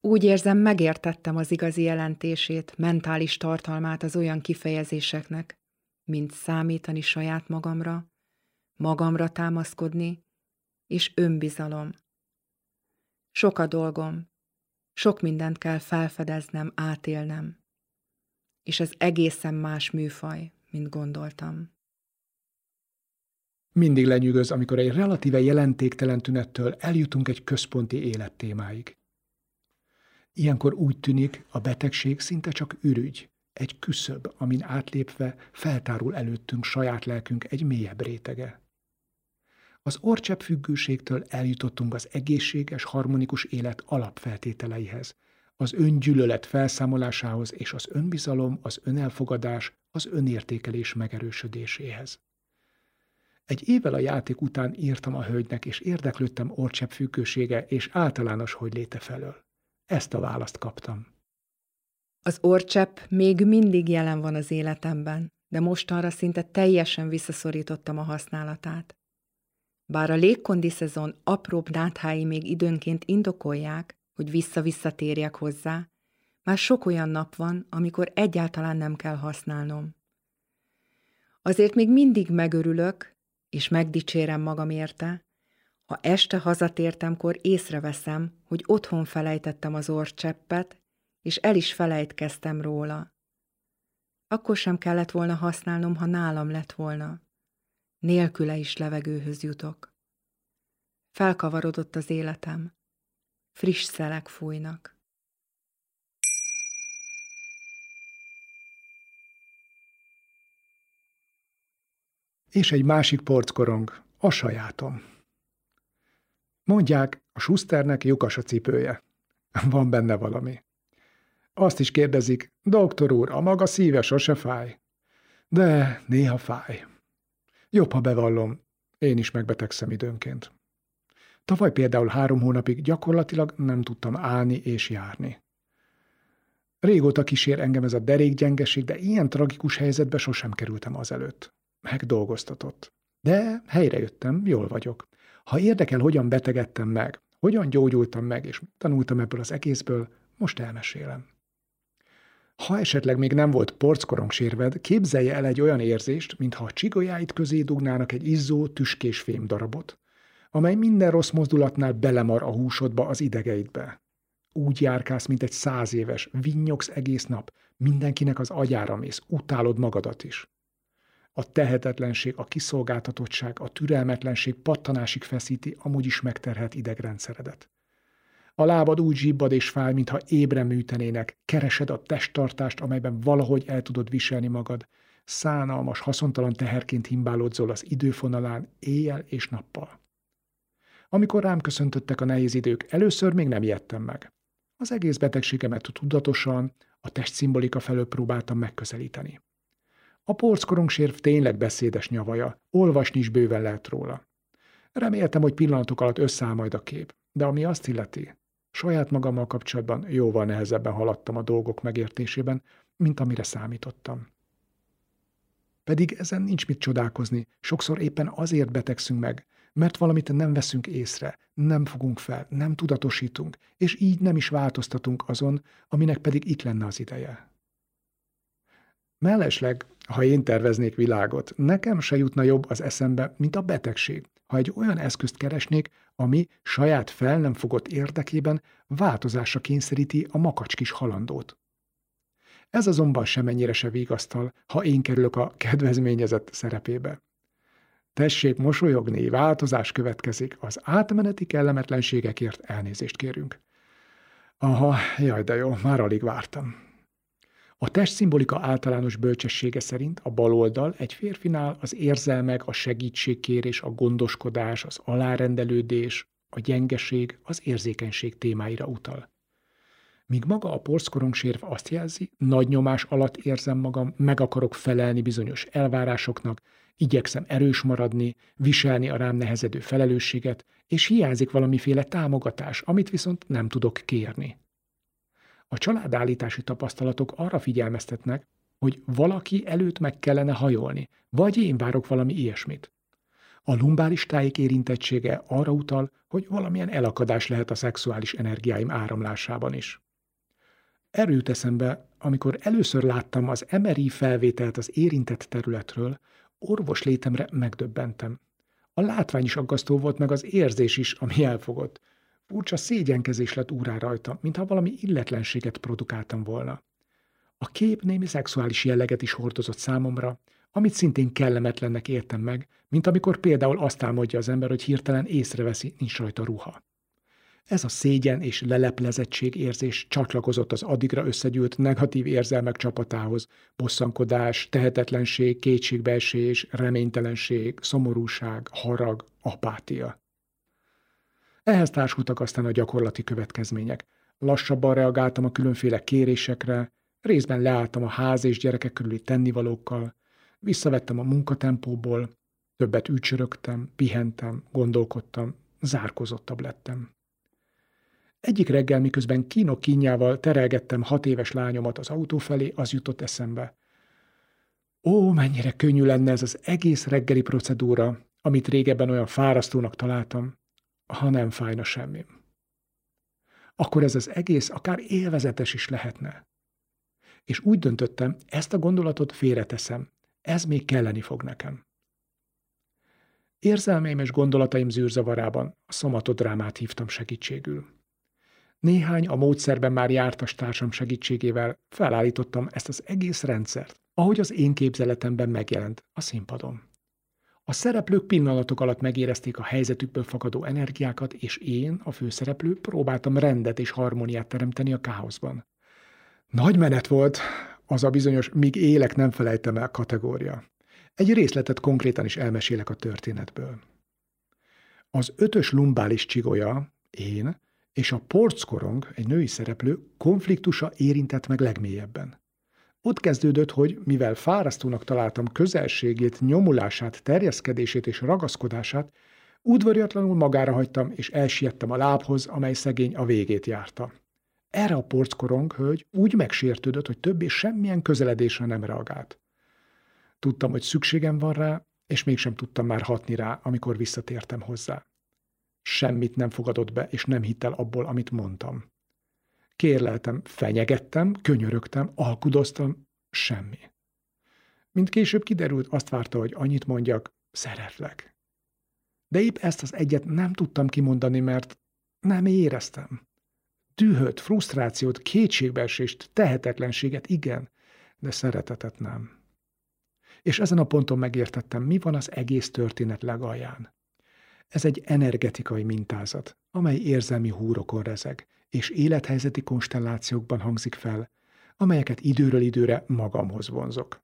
[SPEAKER 9] Úgy érzem, megértettem az igazi jelentését, mentális tartalmát az olyan kifejezéseknek, mint számítani saját magamra, magamra támaszkodni, és önbizalom. Sok a dolgom, sok mindent kell felfedeznem, átélnem, és ez egészen más műfaj, mint gondoltam.
[SPEAKER 1] Mindig lenyűgöz, amikor egy relatíve jelentéktelen tünettől eljutunk egy központi élettémáig. Ilyenkor úgy tűnik, a betegség szinte csak ürügy, egy küszöb, amin átlépve feltárul előttünk saját lelkünk egy mélyebb rétege. Az orcsepp függőségtől eljutottunk az egészséges, harmonikus élet alapfeltételeihez, az öngyűlölet felszámolásához és az önbizalom, az önelfogadás, az önértékelés megerősödéséhez. Egy évvel a játék után írtam a hölgynek, és érdeklődtem orcsepp függősége és általános hogy léte felől. Ezt a választ kaptam.
[SPEAKER 9] Az orcsepp még mindig jelen van az életemben, de mostanra szinte teljesen visszaszorítottam a használatát. Bár a légkondi szezon apróbb náthái még időnként indokolják, hogy vissza-visszatérjek hozzá, már sok olyan nap van, amikor egyáltalán nem kell használnom. Azért még mindig megörülök, és megdicsérem magam érte, ha este hazatértemkor észreveszem, hogy otthon felejtettem az orcseppet, és el is felejtkeztem róla. Akkor sem kellett volna használnom, ha nálam lett volna. Nélküle is levegőhöz jutok. Felkavarodott az életem. Friss szelek fújnak.
[SPEAKER 1] És egy másik porckorong, a sajátom. Mondják, a Schusternek lyukas a cipője. Van benne valami. Azt is kérdezik, doktor úr, a maga szíve sose fáj. De néha fáj. Jobb, ha bevallom, én is megbetegszem időnként. Tavaly például három hónapig gyakorlatilag nem tudtam állni és járni. Régóta kísér engem ez a derékgyengeség, de ilyen tragikus helyzetbe sosem kerültem azelőtt. Megdolgoztatott. De helyre jöttem, jól vagyok. Ha érdekel, hogyan betegedtem meg, hogyan gyógyultam meg, és tanultam ebből az egészből, most elmesélem. Ha esetleg még nem volt porckorong sérved, képzelje el egy olyan érzést, mintha a csigolyáit közé dugnának egy izzó, tüskés fém darabot, amely minden rossz mozdulatnál belemar a húsodba, az idegeidbe. Úgy járkálsz, mint egy száz éves, vinnyogsz egész nap, mindenkinek az agyára mész, utálod magadat is. A tehetetlenség, a kiszolgáltatottság, a türelmetlenség pattanásig feszíti amúgy is megterhelt idegrendszeredet. A lábad úgy zsibbad és fáj, mintha ébren műtenének. Keresed a testtartást, amelyben valahogy el tudod viselni magad. Szánalmas, haszontalan teherként himbálódzol az időfonalán éjjel és nappal. Amikor rám köszöntöttek a nehéz idők, először még nem ijedtem meg. Az egész betegségemet tudatosan, a testszimbolika felől próbáltam megközelíteni. A porckorongsérv tényleg beszédes nyavaja, olvasni is bőven lehet róla. Reméltem, hogy pillanatok alatt összeáll majd a kép, de ami azt illeti, Saját magammal kapcsolatban jóval nehezebben haladtam a dolgok megértésében, mint amire számítottam. Pedig ezen nincs mit csodálkozni, sokszor éppen azért betegszünk meg, mert valamit nem veszünk észre, nem fogunk fel, nem tudatosítunk, és így nem is változtatunk azon, aminek pedig itt lenne az ideje. Mellesleg, ha én terveznék világot, nekem se jutna jobb az eszembe, mint a betegség, ha egy olyan eszközt keresnék, ami saját fel nem fogott érdekében változásra kényszeríti a makacskis halandót. Ez azonban semennyire se vigasztal, ha én kerülök a kedvezményezett szerepébe. Tessék mosolyogni, változás következik, az átmeneti kellemetlenségekért elnézést kérünk. Aha, jaj, de jó, már alig vártam. A testszimbolika általános bölcsessége szerint a baloldal egy férfinál az érzelmek, a segítségkérés, a gondoskodás, az alárendelődés, a gyengeség, az érzékenység témáira utal. míg maga a porszkorongssérv azt jelzi, nagy nyomás alatt érzem magam, meg akarok felelni bizonyos elvárásoknak, igyekszem erős maradni, viselni a rám nehezedő felelősséget, és hiányzik valamiféle támogatás, amit viszont nem tudok kérni. A családállítási tapasztalatok arra figyelmeztetnek, hogy valaki előtt meg kellene hajolni, vagy én várok valami ilyesmit. A lumbális tájék érintettsége arra utal, hogy valamilyen elakadás lehet a szexuális energiáim áramlásában is. Erőt eszembe, amikor először láttam az MRI felvételt az érintett területről, orvos létemre megdöbbentem. A látvány is aggasztó volt, meg az érzés is, ami elfogott. Furcsa szégyenkezés lett úrá rajta, mintha valami illetlenséget produkáltam volna. A kép némi szexuális jelleget is hordozott számomra, amit szintén kellemetlennek értem meg, mint amikor például azt álmodja az ember, hogy hirtelen észreveszi, nincs rajta ruha. Ez a szégyen és leleplezettség érzés csatlakozott az addigra összegyűlt negatív érzelmek csapatához. Bosszankodás, tehetetlenség, kétségbeesés, reménytelenség, szomorúság, harag, apátia. Ehhez társultak aztán a gyakorlati következmények. Lassabban reagáltam a különféle kérésekre, részben leálltam a ház és gyerekek körüli tennivalókkal, visszavettem a munkatempóból, többet ücsörögtem, pihentem, gondolkodtam, zárkozottabb lettem. Egyik reggel, miközben kínok kínjával terelgettem hat éves lányomat az autó felé, az jutott eszembe. Ó, mennyire könnyű lenne ez az egész reggeli procedúra, amit régebben olyan fárasztónak találtam, ha nem fájna semmi. Akkor ez az egész akár élvezetes is lehetne. És úgy döntöttem, ezt a gondolatot félreteszem, ez még kelleni fog nekem. Érzelmeim és gondolataim zűrzavarában a szomatodrámát hívtam segítségül. Néhány a módszerben már jártas társam segítségével felállítottam ezt az egész rendszert, ahogy az én képzeletemben megjelent a színpadon. A szereplők pillanatok alatt megérezték a helyzetükből fakadó energiákat, és én, a főszereplő, próbáltam rendet és harmóniát teremteni a káoszban. Nagy menet volt, az a bizonyos míg élek nem felejtem el kategória. Egy részletet konkrétan is elmesélek a történetből. Az ötös lumbális csigolya, én, és a porckorong, egy női szereplő, konfliktusa érintett meg legmélyebben. Ott kezdődött, hogy mivel fárasztónak találtam közelségét, nyomulását, terjeszkedését és ragaszkodását, udvariatlanul magára hagytam, és elsiettem a lábhoz, amely szegény a végét járta. Erre a porckorong hölgy úgy megsértődött, hogy többé semmilyen közeledésre nem reagált. Tudtam, hogy szükségem van rá, és mégsem tudtam már hatni rá, amikor visszatértem hozzá. Semmit nem fogadott be, és nem hitt el abból, amit mondtam. Kérleltem, fenyegettem, könyörögtem, alkudoztam, semmi. Mint később kiderült, azt várta, hogy annyit mondjak, szeretlek. De épp ezt az egyet nem tudtam kimondani, mert nem éreztem. Dühöt, frusztrációt, kétségbeesést, tehetetlenséget igen, de szeretetet nem. És ezen a ponton megértettem, mi van az egész történet legalján. Ez egy energetikai mintázat, amely érzelmi húrokon rezeg, és élethelyzeti konstellációkban hangzik fel, amelyeket időről időre magamhoz vonzok.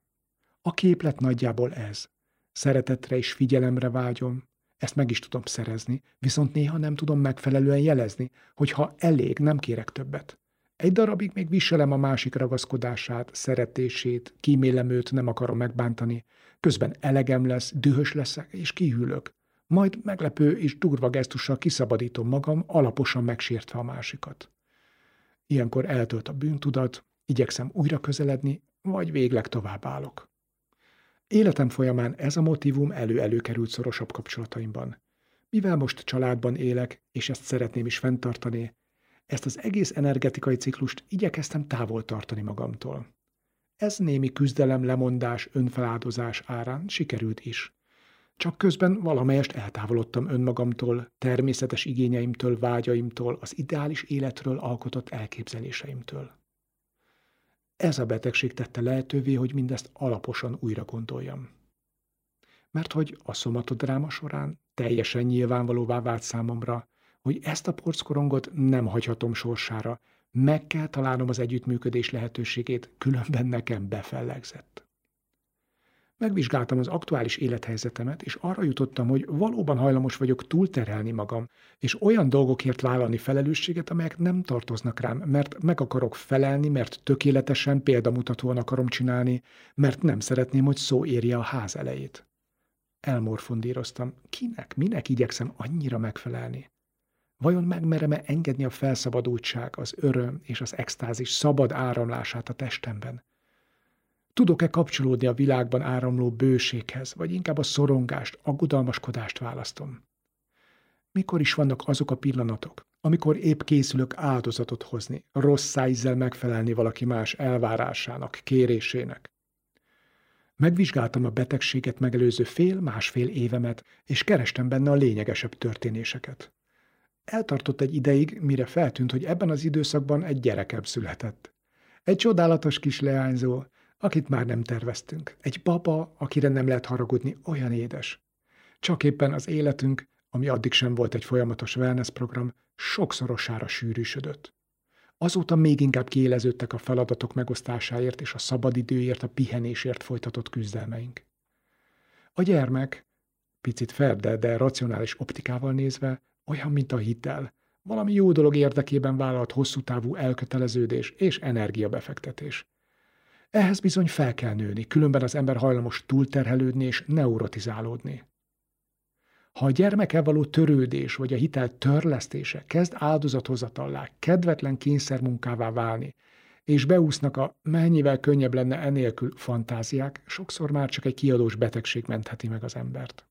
[SPEAKER 1] A képlet nagyjából ez. Szeretetre és figyelemre vágyom, ezt meg is tudom szerezni, viszont néha nem tudom megfelelően jelezni, hogy ha elég, nem kérek többet. Egy darabig még viselem a másik ragaszkodását, szeretését, kímélem őt, nem akarom megbántani, közben elegem lesz, dühös leszek és kihűlök. Majd meglepő és durva gesztussal kiszabadítom magam, alaposan megsértve a másikat. Ilyenkor eltölt a bűntudat, igyekszem újra közeledni, vagy végleg tovább állok. Életem folyamán ez a motivum elő-előkerült szorosabb kapcsolataimban. Mivel most családban élek, és ezt szeretném is fenntartani, ezt az egész energetikai ciklust igyekeztem távol tartani magamtól. Ez némi küzdelem, lemondás, önfeláldozás árán sikerült is. Csak közben valamelyest eltávolodtam önmagamtól, természetes igényeimtől, vágyaimtól, az ideális életről alkotott elképzeléseimtől. Ez a betegség tette lehetővé, hogy mindezt alaposan újra gondoljam. Mert hogy a szomatodráma során teljesen nyilvánvalóvá vált számomra, hogy ezt a porckorongot nem hagyhatom sorsára, meg kell találnom az együttműködés lehetőségét, különben nekem befellegzett. Megvizsgáltam az aktuális élethelyzetemet, és arra jutottam, hogy valóban hajlamos vagyok túlterhelni magam, és olyan dolgokért vállalni felelősséget, amelyek nem tartoznak rám, mert meg akarok felelni, mert tökéletesen példamutatóan akarom csinálni, mert nem szeretném, hogy szó érje a ház elejét. Elmorfondíroztam, kinek, minek igyekszem annyira megfelelni? Vajon megmerem-e engedni a felszabadultság, az öröm és az extázis szabad áramlását a testemben? Tudok-e kapcsolódni a világban áramló bőséghez, vagy inkább a szorongást, aggodalmaskodást választom? Mikor is vannak azok a pillanatok, amikor épp készülök áldozatot hozni, rossz szájízzel megfelelni valaki más elvárásának, kérésének? Megvizsgáltam a betegséget megelőző fél-másfél évemet, és kerestem benne a lényegesebb történéseket. Eltartott egy ideig, mire feltűnt, hogy ebben az időszakban egy gyerekem született. Egy csodálatos kis leányzó, akit már nem terveztünk. Egy papa, akire nem lehet haragudni, olyan édes. Csak éppen az életünk, ami addig sem volt egy folyamatos wellness program, sokszorosára sűrűsödött. Azóta még inkább kiéleződtek a feladatok megosztásáért és a szabadidőért, a pihenésért folytatott küzdelmeink. A gyermek, picit ferde, de racionális optikával nézve, olyan, mint a hitel, valami jó dolog érdekében vállalt hosszú távú elköteleződés és energiabefektetés. Ehhez bizony fel kell nőni, különben az ember hajlamos túlterhelődni és neurotizálódni. Ha a gyermekkel való törődés vagy a hitel törlesztése kezd áldozathozatallá, kedvetlen kényszermunkává válni, és beúsznak a mennyivel könnyebb lenne enélkül fantáziák, sokszor már csak egy kiadós betegség mentheti meg az embert.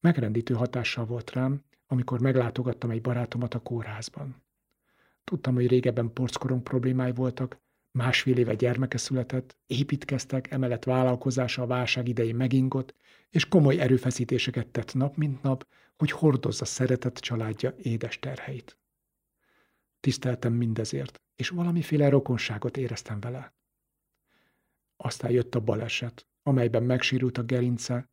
[SPEAKER 1] Megrendítő hatással volt rám, amikor meglátogattam egy barátomat a kórházban. Tudtam, hogy régebben porckorong problémái voltak, Másfél éve gyermeke született, építkeztek, emellett vállalkozása a válság idején megingott, és komoly erőfeszítéseket tett nap mint nap, hogy hordozza szeretett családja édes terheit. Tiszteltem mindezért, és valamiféle rokonságot éreztem vele. Aztán jött a baleset, amelyben megsérült a gerince,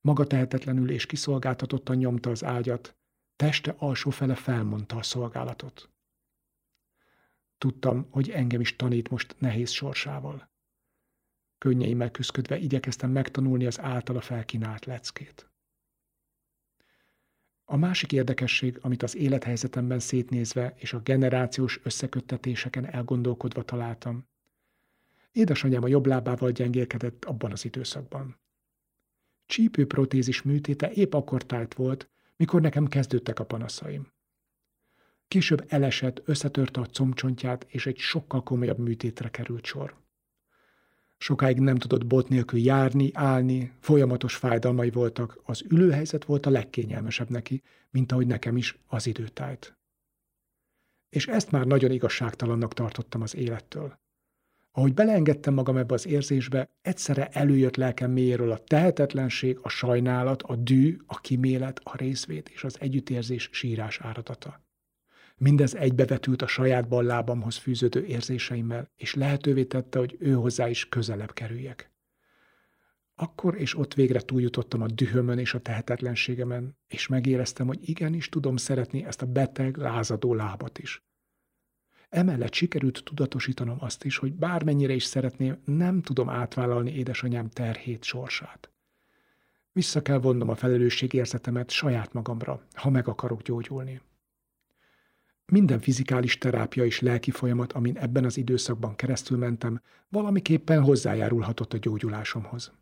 [SPEAKER 1] maga tehetetlenül és kiszolgáltatottan nyomta az ágyat, teste alsó fele felmondta a szolgálatot. Tudtam, hogy engem is tanít most nehéz sorsával. Könnyeimmel küzdködve igyekeztem megtanulni az általa felkínált leckét. A másik érdekesség, amit az élethelyzetemben szétnézve és a generációs összeköttetéseken elgondolkodva találtam. Édesanyám a jobb lábával gyengélkedett abban az időszakban. Csípőprotézis műtéte épp akkor tájt volt, mikor nekem kezdődtek a panaszaim. Később elesett, összetörte a combcsontját, és egy sokkal komolyabb műtétre került sor. Sokáig nem tudott bot nélkül járni, állni, folyamatos fájdalmai voltak, az ülőhelyzet volt a legkényelmesebb neki, mint ahogy nekem is az időtájt. És ezt már nagyon igazságtalannak tartottam az élettől. Ahogy beleengedtem magam ebbe az érzésbe, egyszerre előjött lelkem mélyéről a tehetetlenség, a sajnálat, a dű, a kimélet, a részvét és az együttérzés sírás áradata. Mindez egybevetült a saját ballábamhoz fűződő érzéseimmel, és lehetővé tette, hogy ő hozzá is közelebb kerüljek. Akkor és ott végre túljutottam a dühömön és a tehetetlenségemen, és megéreztem, hogy igenis tudom szeretni ezt a beteg, lázadó lábat is. Emellett sikerült tudatosítanom azt is, hogy bármennyire is szeretném, nem tudom átvállalni édesanyám terhét, sorsát. Vissza kell vonnom a felelősségérzetemet saját magamra, ha meg akarok gyógyulni. Minden fizikális terápia és lelki folyamat, amin ebben az időszakban keresztül mentem, valamiképpen hozzájárulhatott a gyógyulásomhoz.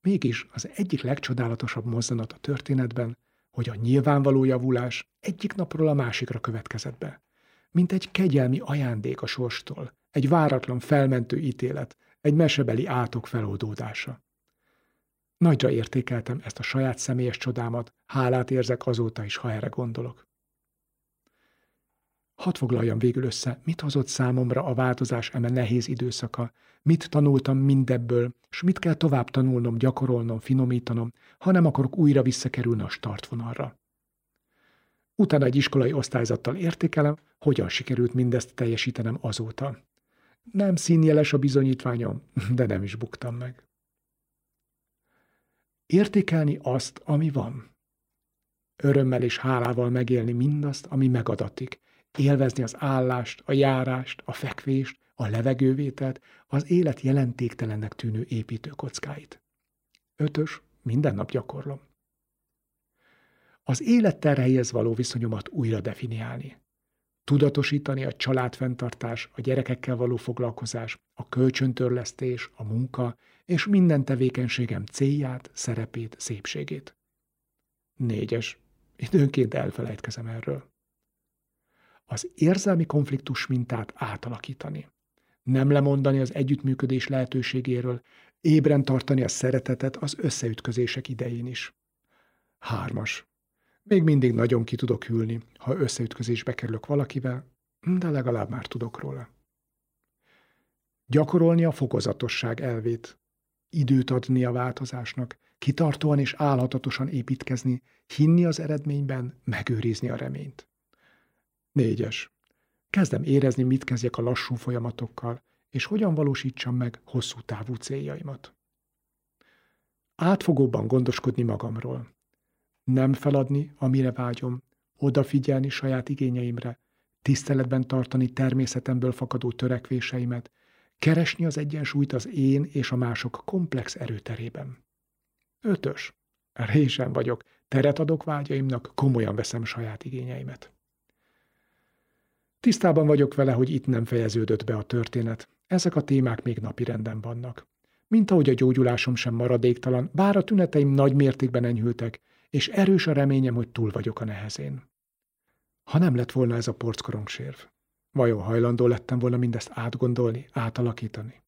[SPEAKER 1] Mégis az egyik legcsodálatosabb mozzanat a történetben, hogy a nyilvánvaló javulás egyik napról a másikra következett be. Mint egy kegyelmi ajándék a sorstól, egy váratlan felmentő ítélet, egy mesebeli átok feloldódása. Nagyra értékeltem ezt a saját személyes csodámat, hálát érzek azóta is, ha erre gondolok. Hadd foglaljam végül össze, mit hozott számomra a változás eme nehéz időszaka, mit tanultam mindebből, és mit kell tovább tanulnom, gyakorolnom, finomítanom, ha nem akarok újra visszakerülni a startvonalra. Utána egy iskolai osztályzattal értékelem, hogyan sikerült mindezt teljesítenem azóta. Nem színjeles a bizonyítványom, de nem is buktam meg. Értékelni azt, ami van. Örömmel és hálával megélni mindazt, ami megadatik, élvezni az állást, a járást, a fekvést, a levegővételt, az élet jelentéktelennek tűnő építőkockáit. Ötös, minden nap gyakorlom. Az életterhelyhez való viszonyomat újra definiálni. Tudatosítani a családfenntartás, a gyerekekkel való foglalkozás, a kölcsöntörlesztés, a munka és minden tevékenységem célját, szerepét, szépségét. Négyes. Időnként elfelejtkezem erről. Az érzelmi konfliktus mintát átalakítani. Nem lemondani az együttműködés lehetőségéről, ébren tartani a szeretetet az összeütközések idején is. Hármas. Még mindig nagyon ki tudok ülni, ha összeütközésbe kerülök valakivel, de legalább már tudok róla. Gyakorolni a fokozatosság elvét. Időt adni a változásnak, kitartóan és álhatatosan építkezni, hinni az eredményben, megőrizni a reményt. Négyes. Kezdem érezni, mit kezdjek a lassú folyamatokkal, és hogyan valósítsam meg hosszú távú céljaimat. Átfogóban gondoskodni magamról. Nem feladni, amire vágyom, odafigyelni saját igényeimre, tiszteletben tartani természetemből fakadó törekvéseimet, keresni az egyensúlyt az én és a mások komplex erőterében. Ötös. Résen vagyok, teret adok vágyaimnak, komolyan veszem saját igényeimet. Tisztában vagyok vele, hogy itt nem fejeződött be a történet. Ezek a témák még napi renden vannak. Mint ahogy a gyógyulásom sem maradéktalan, bár a tüneteim nagy mértékben enyhültek, és erős a reményem, hogy túl vagyok a nehezén. Ha nem lett volna ez a porckorong sérv, vajon hajlandó lettem volna mindezt átgondolni, átalakítani?